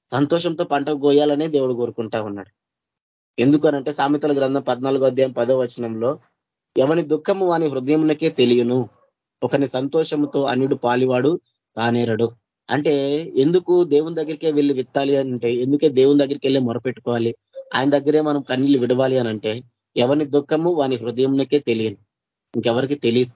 సంతోషంతో పంటకు కోయాలనే దేవుడు కోరుకుంటా ఉన్నాడు. ఎందుకనంటే సామెతల గ్రంథం పద్నాలుగో అధ్యాయం పదో వచనంలో ఎవని దుఃఖము వాని హృదయమునకే తెలియను ఒకని సంతోషముతో అన్యుడు పాలివాడు కానేరడు. అంటే ఎందుకు దేవుని దగ్గరికే వెళ్ళి విత్తాలి అంటే ఎందుకే దేవుని దగ్గరికి వెళ్ళి మొరపెట్టుకోవాలి? ఆయన దగ్గరే మనం కన్నీళ్ళు విడవాలి అని అంటే ఎవరి దుఃఖము వాని హృదయంలోకే తెలియను. ఇంకెవరికి తెలియదు.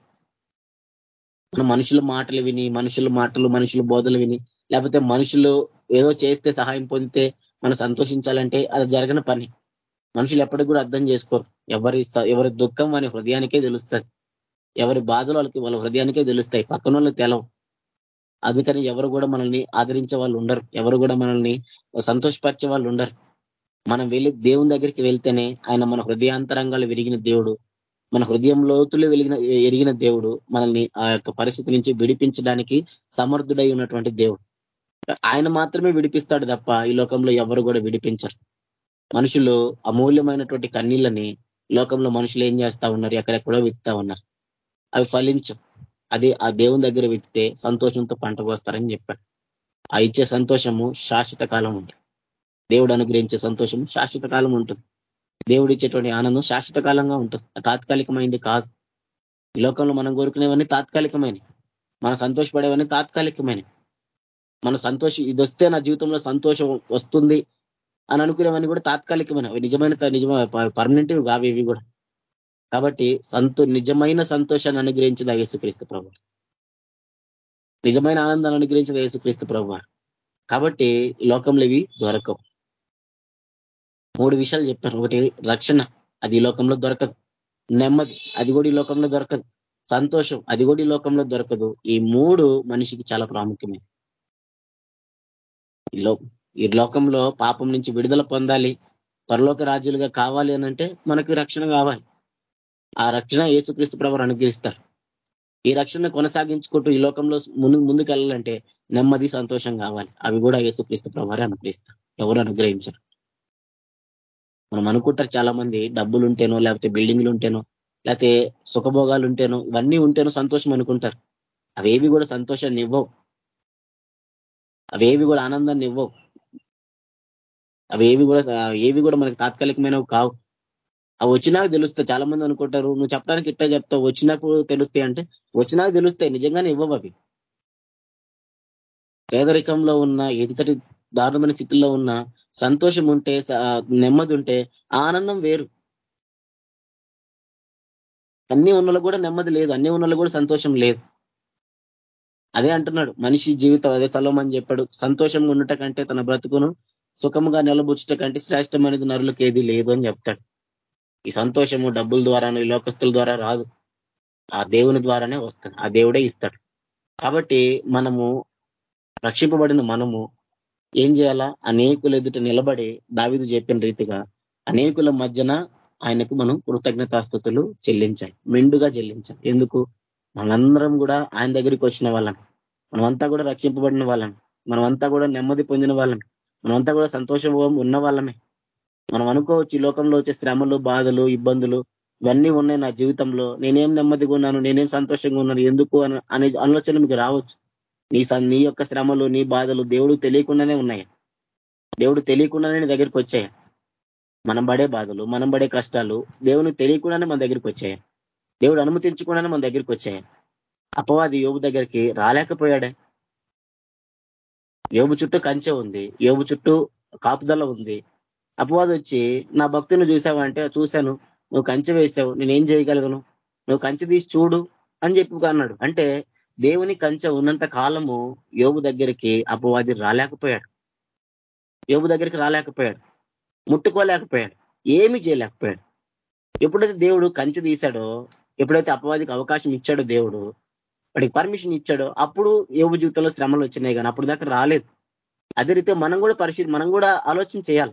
మన మనుషుల మాటలు విని మనుషుల మాటలు మనుషుల బోధలు విని లేకపోతే మనుషులు ఏదో చేస్తే సహాయం పొందితే మనం సంతోషించాలంటే అది జరగని పని. మనుషులు ఎప్పటికి కూడా అర్థం చేసుకోరు. ఎవరి ఎవరి దుఃఖం వాని హృదయానికే తెలుస్తుంది. ఎవరి బాధలు వాళ్ళకి వాళ్ళ హృదయానికే తెలుస్తాయి. పక్కన వాళ్ళు తెలవు. అందుకని ఎవరు కూడా మనల్ని ఆదరించే వాళ్ళు ఉండరు. ఎవరు కూడా మనల్ని సంతోషపరిచే వాళ్ళు ఉండరు. మనం వెళ్ళి దేవుని దగ్గరికి వెళ్తేనే ఆయన మన హృదయాంతరంగాలు విరిగిన దేవుడు. మన హృదయం లోతులు వెలిగిన ఎరిగిన దేవుడు మనల్ని ఆ యొక్క పరిస్థితి నుంచి విడిపించడానికి సమర్థుడై ఉన్నటువంటి దేవుడు. ఆయన మాత్రమే విడిపిస్తాడు తప్ప ఈ లోకంలో ఎవరు కూడా విడిపించరు. మనుషులు అమూల్యమైనటువంటి కన్నీళ్ళని లోకంలో మనుషులు ఏం చేస్తా ఉన్నారు? ఎక్కడెక్కడో విత్తా ఉన్నారు. అవి ఫలించు. అది ఆ దేవుని దగ్గర విత్తితే సంతోషంతో పంట పోస్తారని చెప్పాడు. ఆ ఇచ్చే సంతోషము శాశ్వత కాలం ఉంటుంది. దేవుడు అనుగ్రహించే సంతోషము శాశ్వత కాలం ఉంటుంది. దేవుడు ఇచ్చేటువంటి ఆనందం శాశ్వత కాలంగా ఉంటుంది తాత్కాలికమైంది కాదు. ఈ లోకంలో మనం కోరుకునేవన్నీ తాత్కాలికమైనవి. మనం సంతోషపడేవన్నీ తాత్కాలికమైనవి. మన సంతోషం ఇది వస్తే నా జీవితంలో సంతోషం వస్తుంది అని అనుకునేవన్నీ కూడా తాత్కాలికమైన నిజమైన నిజమైన పర్మనెంట్ కావు ఇవి కూడా. కాబట్టి సంతో నిజమైన సంతోషాన్ని అనుగ్రహించింది యేసుక్రీస్తు ప్రభు నిజమైన ఆనందాన్ని అనుగ్రహించింది యేసుక్రీస్తు ప్రభు కాబట్టి లోకంలో ఇవి దొరకవు. మూడు విషయాలు చెప్పారు. ఒకటి రక్షణ అది ఈ లోకంలో దొరకదు. నెమ్మది అది కూడా ఈ లోకంలో దొరకదు. సంతోషం అది కూడా ఈ లోకంలో దొరకదు. ఈ మూడు మనిషికి చాలా ప్రాముఖ్యమే. ఈ లోకంలో పాపం నుంచి విడుదల పొందాలి. పరలోక రాజ్యులుగా కావాలి అనంటే మనకు రక్షణ కావాలి. ఆ రక్షణ ఏసుక్రీస్తు ప్రభు అనుగ్రహిస్తారు. ఈ రక్షణ కొనసాగించుకుంటూ ఈ లోకంలో ముందు ముందుకు వెళ్ళాలంటే నెమ్మది సంతోషం కావాలి. అవి కూడా ఏసుక్రీస్తు ప్రభారే అనుగ్రహిస్తారు. ఎవరు అనుగ్రహించరు. మనం అనుకుంటారు చాలా మంది డబ్బులు ఉంటేనో లేకపోతే బిల్డింగ్లు ఉంటేనో లేకపోతే సుఖభోగాలు ఉంటేనో ఇవన్నీ ఉంటేనో సంతోషం అనుకుంటారు. అవేవి కూడా సంతోషాన్ని ఇవ్వవు. అవేవి కూడా ఆనందాన్ని ఇవ్వవు. అవేవి కూడా ఏవి కూడా మనకి తాత్కాలికమైనవి కావు. అవి వచ్చినాక తెలుస్తాయి. చాలా మంది అనుకుంటారు నువ్వు చెప్పడానికి ఇట్లా చెప్తావు వచ్చినప్పుడు తెలుస్తాయి అంటే వచ్చినాక తెలుస్తాయి. నిజంగానే ఇవ్వవు అవి. పేదరికంలో ఉన్న ఎంతటి దారుణమైన స్థితిలో ఉన్న సంతోషం ఉంటే నెమ్మది ఉంటే ఆనందం వేరు. అన్ని ఉన్నలో కూడా నెమ్మది లేదు అన్ని ఉన్నలో కూడా సంతోషం లేదు. అదే అంటున్నాడు మనిషి జీవితం అదే సలోమని చెప్పాడు సంతోషంగా ఉండట కంటే తన బ్రతుకును సుఖముగా నిలబుచ్చట కంటే శ్రేష్టమైనది నరులకు ఏది లేదు అని చెప్తాడు. ఈ సంతోషము డబ్బుల ద్వారాను లోకస్తుల ద్వారా రాదు. ఆ దేవుని ద్వారానే వస్తుంది ఆ దేవుడే ఇస్తాడు. కాబట్టి మనము రక్షింపబడిన మనము ఏం చేయాలా? అనేకుల ఎదుట నిలబడి దావిదు చెప్పిన రీతిగా అనేకుల మధ్యన ఆయనకు మనం కృతజ్ఞతాస్థుతులు చెల్లించాలి. మెండుగా చెల్లించాలి. ఎందుకు? మనందరం కూడా ఆయన దగ్గరికి వచ్చిన వాళ్ళం. మనమంతా కూడా రక్షింపబడిన వాళ్ళం. మనమంతా కూడా నెమ్మది పొందిన వాళ్ళం. మనమంతా కూడా సంతోషం ఉన్న వాళ్ళమే. మనం అనుకోవచ్చు ఈ లోకంలో వచ్చే శ్రమలు బాధలు ఇబ్బందులు ఇవన్నీ ఉన్నాయి నా జీవితంలో. నేనేం నెమ్మదిగా ఉన్నాను? నేనేం సంతోషంగా ఉన్నాను? ఎందుకు? అనే ఆలోచన మీకు రావచ్చు. నీ నీ యొక్క శ్రమలు నీ బాధలు దేవుడు తెలియకుండానే ఉన్నాయి. దేవుడు తెలియకుండానే నీ దగ్గరికి వచ్చాయి. మనం పడే బాధలు మనం పడే కష్టాలు దేవుని తెలియకుండానే మన దగ్గరికి వచ్చాయి. దేవుడు అనుమతించకుండానే మన దగ్గరికి వచ్చాయి. అపవాది యోగు దగ్గరికి రాలేకపోయాడే. యోబు చుట్టూ కంచె ఉంది యోబు చుట్టూ కాపుదల ఉంది. అపవాది వచ్చి నా భక్తుని చూసావంటే చూశాను. నువ్వు కంచె వేసావు నేనేం చేయగలను? నువ్వు కంచె తీసి చూడు అని చెప్పి అన్నాడు. అంటే దేవుని కంచె ఉన్నంత కాలము యోగు దగ్గరికి అపవాది రాలేకపోయాడు. యోగు దగ్గరికి రాలేకపోయాడు. ముట్టుకోలేకపోయాడు. ఏమి చేయలేకపోయాడు. ఎప్పుడైతే దేవుడు కంచె తీశాడో ఎప్పుడైతే అపవాదికి అవకాశం ఇచ్చాడో దేవుడు వాడికి పర్మిషన్ ఇచ్చాడో అప్పుడు యోగు జీవితంలో శ్రమలు వచ్చినాయి కానీ అప్పుడు దాకా రాలేదు. అదే రీతి మనం కూడా పరిశీలి మనం కూడా ఆలోచన చేయాలి.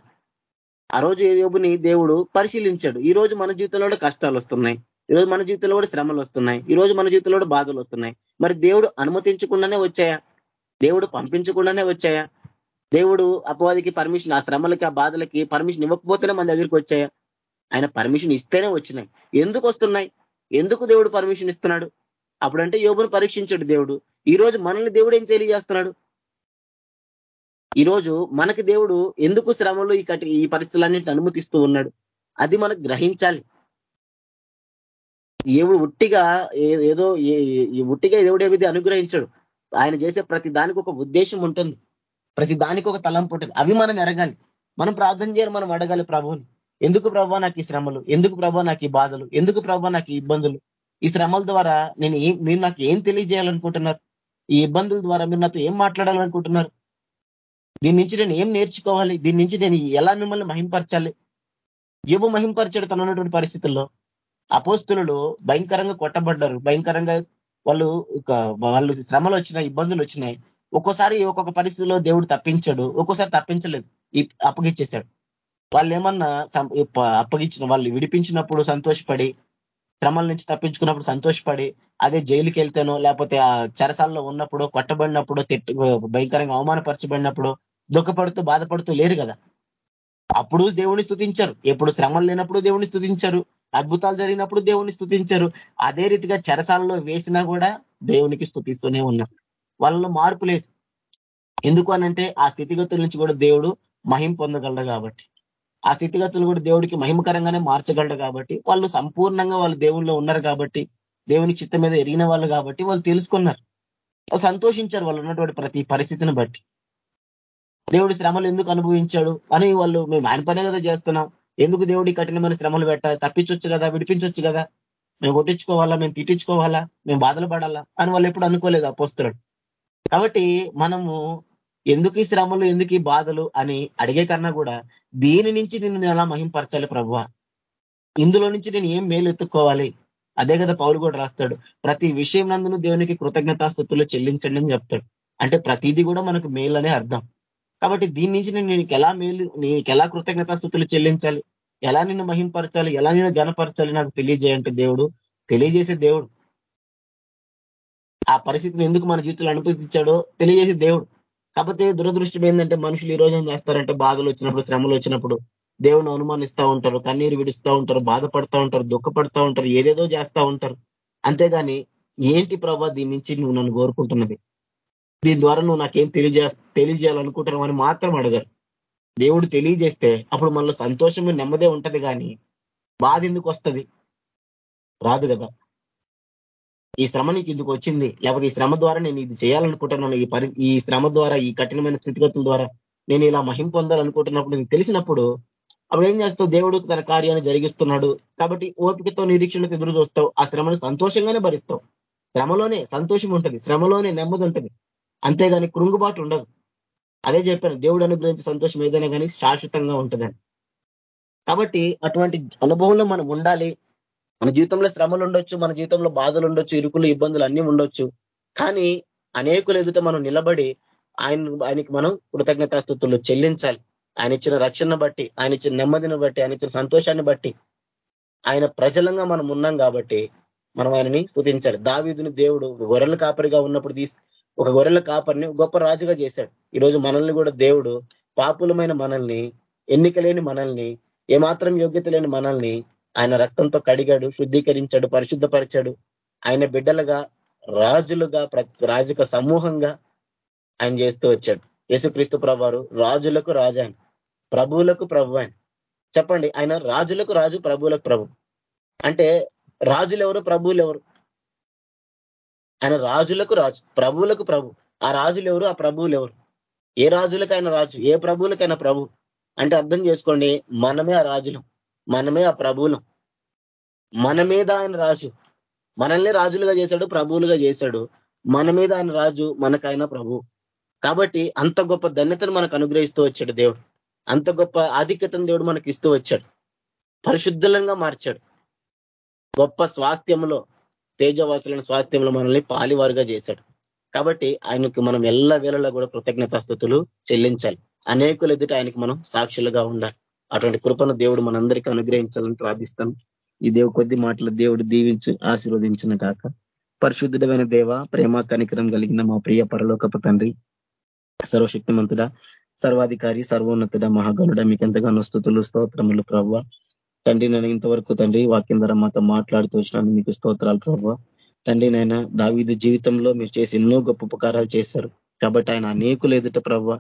ఆ రోజు యోగుని దేవుడు పరిశీలించాడు. ఈ రోజు మన జీవితంలో కూడా కష్టాలు వస్తున్నాయి. ఈ రోజు మన జీవితంలో కూడా శ్రమలు వస్తున్నాయి. ఈ రోజు మన జీవితంలో కూడా బాధలు వస్తున్నాయి. మరి దేవుడు అనుమతించకుండానే వచ్చాయా? దేవుడు పంపించకుండానే వచ్చాయా? దేవుడు అపవాదికి పర్మిషన్ ఆ శ్రమలకి ఆ బాధలకి పర్మిషన్ ఇవ్వకపోతేనే మన దగ్గరికి వచ్చాయా? ఆయన పర్మిషన్ ఇస్తేనే వచ్చినాయి. ఎందుకు వస్తున్నాయి? ఎందుకు దేవుడు పర్మిషన్ ఇస్తున్నాడు? అప్పుడంటే యోగును పరీక్షించాడు దేవుడు. ఈ రోజు మనల్ని దేవుడు ఏం తెలియజేస్తున్నాడు? ఈరోజు మనకి దేవుడు ఎందుకు శ్రమలు ఈ కటి ఈ పరిస్థితులన్నింటిని అనుమతిస్తూ ఉన్నాడు? అది మనకు గ్రహించాలి. దేవుడు ఉట్టిగా ఏదో ఉట్టిగా దేవుడు ఏమిది అనుగ్రహించడు. ఆయన చేసే ప్రతి దానికి ఒక ఉద్దేశం ఉంటుంది. ప్రతి దానికి ఒక తలంపు ఉంటుంది. అవి మనం ఎరగాలి. మనం ప్రార్థన చేయాలి మనం అడగాలి ప్రభువుని. ఎందుకు ప్రభా నాకు ఈ శ్రమలు? ఎందుకు ప్రభా నాకు ఈ బాధలు? ఎందుకు ప్రభా నాకు ఈ ఇబ్బందులు? ఈ శ్రమల ద్వారా నేను ఏం మీరు నాకు ఏం తెలియజేయాలనుకుంటున్నారు? ఈ ఇబ్బందుల ద్వారా మీరు నాతో ఏం మాట్లాడాలనుకుంటున్నారు? దీని నుంచి నేను ఏం నేర్చుకోవాలి? దీని నుంచి నేను ఎలా మిమ్మల్ని మహింపరచాలి? యువ మహింపరచాడు తన ఉన్నటువంటి పరిస్థితుల్లో. అపోస్తులు భయంకరంగా కొట్టబడ్డారు. భయంకరంగా వాళ్ళు వాళ్ళు శ్రమలు వచ్చినాయి ఇబ్బందులు వచ్చినాయి. ఒక్కోసారి ఒక్కొక్క పరిస్థితిలో దేవుడు తప్పించాడు. ఒక్కోసారి తప్పించలేదు. అప్పగిచ్చేశాడు. వాళ్ళు ఏమన్నా అప్పగించిన వాళ్ళు విడిపించినప్పుడు సంతోషపడి శ్రమల నుంచి తప్పించుకున్నప్పుడు సంతోషపడి అదే జైలుకి వెళ్తేనో లేకపోతే ఆ చెరసాల్లో ఉన్నప్పుడు కొట్టబడినప్పుడు తిట్టు భయంకరంగా అవమానపరచబడినప్పుడు దుఃఖపడుతూ బాధపడుతూ లేరు కదా. అప్పుడు దేవుని స్థుతించారు ఎప్పుడు శ్రమలు లేనప్పుడు దేవుని స్థుతించారు అద్భుతాలు జరిగినప్పుడు దేవుని స్థుతించారు అదే రీతిగా చెరసాలలో వేసినా కూడా దేవునికి స్థుతిస్తూనే ఉన్నారు. వాళ్ళలో మార్పు లేదు. ఎందుకు అనంటే ఆ స్థితిగతుల నుంచి కూడా దేవుడు మహిం పొందగలడు కాబట్టి. ఆ స్థితిగతులు కూడా దేవుడికి మహిమకరంగానే మార్చగలడు కాబట్టి. వాళ్ళు సంపూర్ణంగా వాళ్ళు దేవుళ్ళు ఉన్నారు కాబట్టి దేవుని చిత్తం మీద ఎరిగిన వాళ్ళు కాబట్టి వాళ్ళు తెలుసుకున్నారు. వాళ్ళు సంతోషించారు వాళ్ళు ఉన్నటువంటి ప్రతి పరిస్థితిని బట్టి. దేవుడి శ్రమలు ఎందుకు అనుభవించాడు? అని వాళ్ళు మేము ఆయన పనే కదా చేస్తున్నాం. ఎందుకు దేవుడి కఠినమైన శ్రమలు పెట్టాలి తప్పించొచ్చు కదా విడిపించొచ్చు కదా? మేము కొట్టించుకోవాలా మేము తిట్టించుకోవాలా మేము బాధలు పడాలా? అని వాళ్ళు ఎప్పుడు అనుకోలేదు అపోస్తున్నాడు కాబట్టి మనము ఎందుకు ఈ శ్రమలు ఎందుకు ఈ బాధలు అని అడిగే కన్నా కూడా దీని నుంచి నేను ఎలా మహింపరచాలి ప్రభు ఇందులో నుంచి నేను ఏం మేలు ఎత్తుక్కోవాలి? అదే కదా పౌరు కూడా రాస్తాడు. ప్రతి విషయం నందును దేవునికి కృతజ్ఞతాస్థుతులు చెల్లించండి అని చెప్తాడు. అంటే ప్రతిదీ కూడా మనకు మేలు అనే అర్థం. కాబట్టి దీని నుంచి నేను నీకు ఎలా మేలు నీకు ఎలా కృతజ్ఞతాస్థుతులు చెల్లించాలి? ఎలా నిన్ను మహింపరచాలి? ఎలా నిన్ను గణపరచాలి నాకు తెలియజేయంటే దేవుడు? తెలియజేసే దేవుడు. ఆ పరిస్థితిని ఎందుకు మన జీవితంలో అనుమతించాడో తెలియజేసే దేవుడు. కాకపోతే దురదృష్టం ఏంటంటే మనుషులు ఈ రోజు ఏం చేస్తారంటే బాధలు వచ్చినప్పుడు శ్రమలు వచ్చినప్పుడు దేవుని అనుమానిస్తూ ఉంటారు కన్నీరు విడుస్తూ ఉంటారు బాధపడతా ఉంటారు దుఃఖపడతా ఉంటారు ఏదేదో చేస్తూ ఉంటారు. అంతేగాని ఏంటి ప్రభా దీని నుంచి నువ్వు నన్ను కోరుకుంటున్నది? దీని ద్వారా నువ్వు నాకేం తెలియజే తెలియజేయాలనుకుంటున్నావు అని మాత్రం అడగరు. దేవుడు తెలియజేస్తే అప్పుడు మనలో సంతోషము నెమ్మదే ఉంటది కానీ బాధ ఎందుకు వస్తుంది? రాదు కదా. ఈ శ్రమ నీకు ఎందుకు వచ్చింది. లేకపోతే ఈ శ్రమ ద్వారా నేను ఇది చేయాలనుకుంటున్నాను. ఈ పరి ఈ శ్రమ ద్వారా ఈ కఠినమైన స్థితిగతుల ద్వారా నేను ఇలా మహిం పొందాలనుకుంటున్నప్పుడు నీకు తెలిసినప్పుడు అప్పుడు ఏం చేస్తావు? దేవుడు తన కార్యాన్ని జరిగిస్తున్నాడు. కాబట్టి ఓపికతో నిరీక్షణతో ఎదురు చూస్తావు. ఆ శ్రమను సంతోషంగానే భరిస్తావు. శ్రమలోనే సంతోషం ఉంటుంది. శ్రమలోనే నెమ్మది ఉంటుంది. అంతేగాని కృంగుబాటు ఉండదు. అదే చెప్పాను దేవుడు అనుగ్రహించే సంతోషం ఏదైనా కానీ శాశ్వతంగా ఉంటుందని. కాబట్టి అటువంటి అనుభవంలో మనం ఉండాలి. మన జీవితంలో శ్రమలు ఉండొచ్చు మన జీవితంలో బాధలు ఉండొచ్చు ఇరుకులు ఇబ్బందులు అన్నీ ఉండొచ్చు. కానీ అనేకులు ఎదుట మనం నిలబడి ఆయన ఆయనకి మనం కృతజ్ఞతాస్థుతులు చెల్లించాలి. ఆయన ఇచ్చిన రక్షణ బట్టి ఆయన ఇచ్చిన నెమ్మదిని బట్టి ఆయన ఇచ్చిన సంతోషాన్ని బట్టి ఆయన ప్రజలంగా మనం ఉన్నాం కాబట్టి మనం ఆయనని స్థుతించాలి. దావీదుని దేవుడు గొర్రెల కాపరిగా ఉన్నప్పుడు తీసి ఒక గొర్రెల కాపరిని గొప్ప రాజుగా చేశాడు. ఈరోజు మనల్ని కూడా దేవుడు పాపులమైన మనల్ని ఎన్నిక లేని మనల్ని ఏమాత్రం యోగ్యత లేని మనల్ని ఆయన రక్తంతో కడిగాడు శుద్ధీకరించాడు పరిశుద్ధపరిచాడు. ఆయన బిడ్డలుగా రాజులుగా రాజుక సమూహంగా ఆయన చేస్తూ వచ్చాడు. యేసుక్రీస్తు ప్రభువారు రాజులకు రాజు ఆయన ప్రభువులకు ప్రభు ఆయన. చెప్పండి ఆయన రాజులకు రాజు ప్రభువులకు ప్రభు. అంటే రాజులు ఎవరు ప్రభువులు ఎవరు ఆయన రాజులకు రాజు ప్రభువులకు ప్రభు. ఆ రాజులు ఎవరు? ఆ ప్రభువులు ఎవరు? ఏ రాజులకైనా రాజు ఏ ప్రభువులకైనా ప్రభు. అంటే అర్థం చేసుకోండి మనమే ఆ రాజులం. మనమే ఆ ప్రభువులం. మన మీద ఆయన రాజు. మనల్ని రాజులుగా చేశాడు ప్రభువులుగా చేశాడు. మన మీద ఆయన రాజు మనకైనా ప్రభు. కాబట్టి అంత గొప్ప ధన్యతను మనకు అనుగ్రహిస్తూ వచ్చాడు దేవుడు. అంత గొప్ప ఆధిక్యతను దేవుడు మనకి ఇస్తూ వచ్చాడు. పరిశుద్ధంగా మార్చాడు. గొప్ప స్వాస్థ్యంలో తేజవాసులైన స్వాస్థ్యంలో మనల్ని పాలివారుగా చేశాడు. కాబట్టి ఆయనకు మనం ఎల్ల వేళలా కూడా కృతజ్ఞతాస్థుతులు చెల్లించాలి. అనేకులు ఎదుట ఆయనకు మనం సాక్షులుగా ఉండాలి. అటువంటి కృపను దేవుడు మనందరికీ అనుగ్రహించాలని ప్రార్థిస్తాం. ఈ దేవు కొద్ది మాటలు దేవుడు దీవించి ఆశీర్వదించిన కాక పరిశుద్ధుడమైన దేవ ప్రేమ కనికరం కలిగిన మా ప్రియ పరలోకపు తండ్రి సర్వశక్తిమంతుడ సర్వాధికారి సర్వోన్నతుడ మహాగణుడ మీకు ఎంతగానో స్థుతులు స్తోత్రములు ప్రవ్వ. తండ్రి నేను ఇంతవరకు తండ్రి వాక్యం ద్వారా మాతో మాట్లాడుతూ వచ్చినాను మీకు స్తోత్రాలు ప్రవ్వ తండ్రి నాయన దావీదు జీవితంలో మీరు చేసి ఎన్నో గొప్ప ఉపకారాలు చేశారు. కాబట్టి ఆయన అనేకులు ఎదుట ప్రవ్వ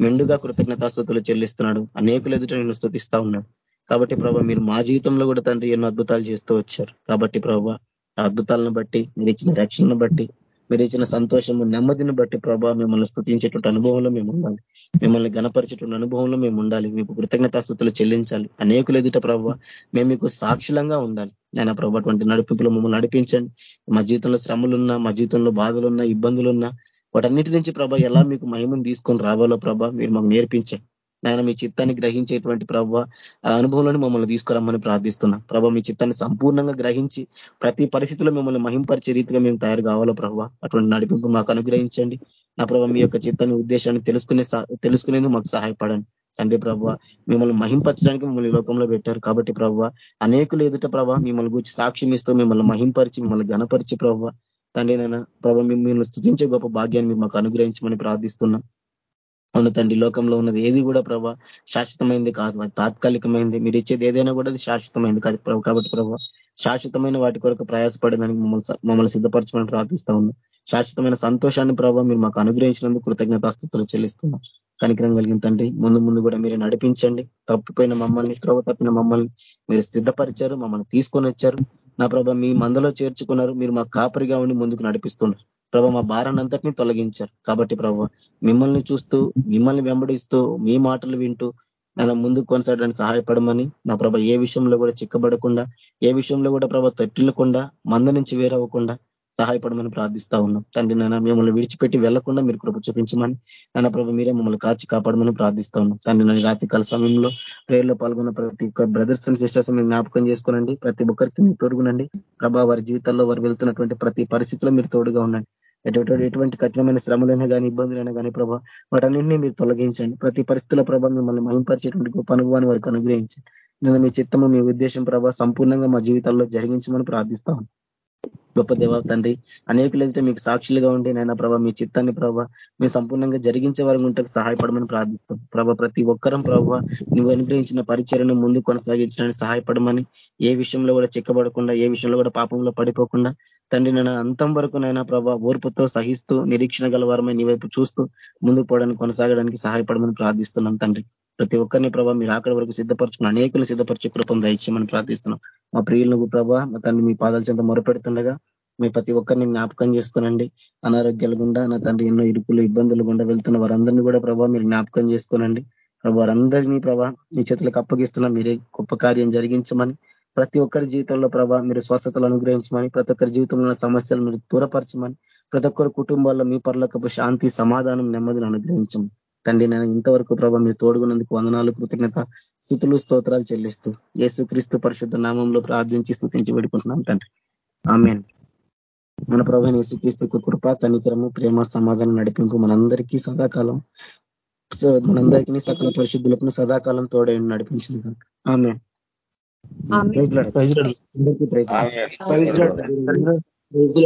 మెండుగా కృతజ్ఞతాస్థుతులు చెల్లిస్తున్నాడు. అనేకులు ఎదుట నేను స్థుతిస్తా ఉన్నాడు. కాబట్టి ప్రభావ మీరు మా జీవితంలో కూడా తండ్రి ఎన్నో అద్భుతాలు చేస్తూ వచ్చారు. కాబట్టి ప్రభావ ఆ అద్భుతాలను బట్టి మీరు ఇచ్చిన రక్షణను బట్టి మీరు ఇచ్చిన సంతోషము నెమ్మదిని బట్టి ప్రభావ మిమ్మల్ని స్థుతించేటువంటి అనుభవంలో మేము ఉండాలి. మిమ్మల్ని గణపరిచేటువంటి అనుభవంలో మేము ఉండాలి. మీకు కృతజ్ఞతాస్థుతులు చెల్లించాలి. అనేకులు ఎదుట ప్రభావ మేము మీకు సాక్షులంగా ఉండాలి. నేను ప్రభావ అటువంటి నడిపింపులు మమ్మల్ని నడిపించండి. మా జీవితంలో శ్రమలున్నా మా జీవితంలో బాధలున్నా ఇబ్బందులున్నా వాటన్నిటి నుంచి ప్రభా ఎలా మీకు మహిమను తీసుకొని రావాలో ప్రభా మీరు మాకు నేర్పించండి. నాయన మీ చిత్తాన్ని గ్రహించేటువంటి ప్రభావ ఆ అనుభవంలోని మమ్మల్ని తీసుకురమ్మని ప్రార్థిస్తున్నాం. ప్రభావ మీ చిత్తాన్ని సంపూర్ణంగా గ్రహించి ప్రతి పరిస్థితిలో మిమ్మల్ని మహింపరిచే రీతిగా మేము తయారు కావాలో ప్రభావ అటువంటి నడిపింపు మాకు అనుగ్రహించండి. నా ప్రభావ మీ యొక్క చిత్తాన్ని ఉద్దేశాన్ని తెలుసుకునే తెలుసుకునేందుకు మాకు సహాయపడండి. తండ్రి ప్రభావ మిమ్మల్ని మహింపరచడానికి మిమ్మల్ని లోకంలో పెట్టారు కాబట్టి ప్రభావ అనేకులు ఎదుట ప్రభావ మిమ్మల్ని గురించి సాక్ష్యం ఇస్తూ మిమ్మల్ని మహింపరిచి మిమ్మల్ని గణపరిచి ప్రభావ తండ్రి నాయన ప్రభావ మిమ్మల్ని స్థుతించే గొప్ప భాగ్యాన్ని మీరు మాకు అనుగ్రహించమని ప్రార్థిస్తున్నాం. అవును తండ్రి లోకంలో ఉన్నది ఏది కూడా ప్రభా శాశ్వతమైంది కాదు. అది తాత్కాలికమైంది. మీరు ఇచ్చేది ఏదైనా కూడా అది శాశ్వతమైంది కాదు ప్రభు. కాబట్టి ప్రభావ శాశ్వతమైన వాటి కొరకు ప్రయాసపడేదానికి మమ్మల్ని మమ్మల్ని సిద్ధపరచమని ప్రార్థిస్తా ఉన్నాం. శాశ్వతమైన సంతోషాన్ని ప్రభావ మీరు మాకు అనుగ్రహించినందుకు కృతజ్ఞత అస్తుతులు చెల్లిస్తున్నాం. కనికరం కలిగిన తండ్రి ముందు ముందు కూడా మీరు నడిపించండి. తప్పిపోయిన మమ్మల్ని త్రోవ తప్పిన మమ్మల్ని మీరు సిద్ధపరిచారు మమ్మల్ని తీసుకొని వచ్చారు నా ప్రభ మీ మందలో చేర్చుకున్నారు. మీరు మా కాపరిగా ఉండి ముందుకు నడిపిస్తున్నారు. ప్రభ మా భారాన్నంతటినీ తొలగించారు. కాబట్టి ప్రభ మిమ్మల్ని చూస్తూ మిమ్మల్ని వెంబడిస్తూ మీ మాటలు వింటూ నన్ను ముందుకు కొనసాగడానికి సహాయపడమని నా ప్రభ ఏ విషయంలో కూడా చిక్కబడకుండా ఏ విషయంలో కూడా ప్రభ తట్టిల్లకుండా మంద నుంచి వేరవ్వకుండా సహాయపడమని ప్రార్థిస్తా ఉన్నాం. తండ్రి నాయన మిమ్మల్ని విడిచిపెట్టి వెళ్ళకుండా మీరు కృప చూపించమని నాన్న ప్రభు మీరే మమ్మల్ని కాచి కాపాడమని ప్రార్థిస్తా ఉన్నాం. తండ్రి నన్ను రాత్రికాల సమయంలో ప్రేయర్లో పాల్గొన్న ప్రతి ఒక్క బ్రదర్స్ అండ్ సిస్టర్స్ మీరు జ్ఞాపకం చేసుకోనండి. ప్రతి ఒక్కరికి మీరు తోడుగునండి. ప్రభా వారి జీవితాల్లో వారు వెళ్తున్నటువంటి ప్రతి పరిస్థితిలో మీరు తోడుగా ఉండండి. ఎటువంటి ఎటువంటి కఠినమైన శ్రమలైనా కానీ ఇబ్బందులైనా కానీ ప్రభా వాటన్నింటినీ మీరు తొలగించండి. ప్రతి పరిస్థితుల ప్రభావం మిమ్మల్ని మహింపరిచేటువంటి గొప్ప అనుభవాన్ని వారికి అనుగ్రహించండి. నేను మీ చిత్తము మీ ఉద్దేశం ప్రభావ సంపూర్ణంగా మా జీవితాల్లో జరిగించమని ప్రార్థిస్తాను గొప్ప దేవ తండ్రి. అనేకులు ఎదుట మీకు సాక్షులుగా ఉండి నైనా ప్రభా మీ చిత్తాన్ని ప్రభావ మేము సంపూర్ణంగా జరిగించే వారి ఉంటే సహాయపడమని ప్రార్థిస్తాం. ప్రభా ప్రతి ఒక్కరం ప్రభావ నువ్వు అనుగ్రహించిన పరిచయను ముందు కొనసాగించడానికి సహాయపడమని ఏ విషయంలో కూడా చిక్కబడకుండా ఏ విషయంలో కూడా పాపంలో పడిపోకుండా తండ్రి నేను అంతం వరకు నైనా ప్రభా ఓర్పుతో సహిస్తూ నిరీక్షణ గలవారమై నీ వైపు చూస్తూ ముందుకు పోవడానికి కొనసాగడానికి సహాయపడమని ప్రార్థిస్తున్నాం తండ్రి. ప్రతి ఒక్కరిని ప్రభావ మీరు అక్కడి వరకు సిద్ధపరచుకున్న అనేకులు సిద్ధపరిచే కృపం దయచేయమని ప్రార్థిస్తున్నాం. మా ప్రియులకు ప్రభా మా తండ్రి మీ పాదాల చెంత మొరపెడుతుండగా మీ ప్రతి ఒక్కరిని జ్ఞాపకం చేసుకోనండి. అనారోగ్యాలు గుండా నా తండ్రి ఎన్నో ఇరుకులు ఇబ్బందులు గుండా వెళ్తున్న వారందరినీ కూడా ప్రభావ మీరు జ్ఞాపకం చేసుకోనండి. ప్రభా వారందరినీ ప్రభా మీ చేతులకు అప్పగిస్తున్నా. మీరే గొప్ప కార్యం జరిగించమని ప్రతి ఒక్కరి జీవితంలో ప్రభా మీరు స్వస్థతలు అనుగ్రహించమని ప్రతి ఒక్కరి జీవితంలో సమస్యలు మీరు దూరపరచమని ప్రతి ఒక్కరి కుటుంబాల్లో మీ పర్లకపు శాంతి సమాధానం నెమ్మదిని అనుగ్రహించమని. తండ్రి నేను ఇంతవరకు ప్రభావ మీరు తోడుగున్నందుకు వందనాలు కృతజ్ఞత స్థుతులు స్తోత్రాలు చెల్లిస్తూ యేసుక్రీస్తు పరిశుద్ధ నామంలో ప్రార్థించి స్థుతించి పెడుకుంటున్నాం తండ్రి. ఆమెన్. మన ప్రభు యేసుక్రీస్తు కృప కనికరము ప్రేమ సమాధానం నడిపింపు మనందరికీ సదాకాలం. మనందరికీ సకల పరిశుద్ధులకు సదాకాలం తోడే నడిపించింది ఆమె ప్రైజ్ ప్రైజ్ ప్రైజ్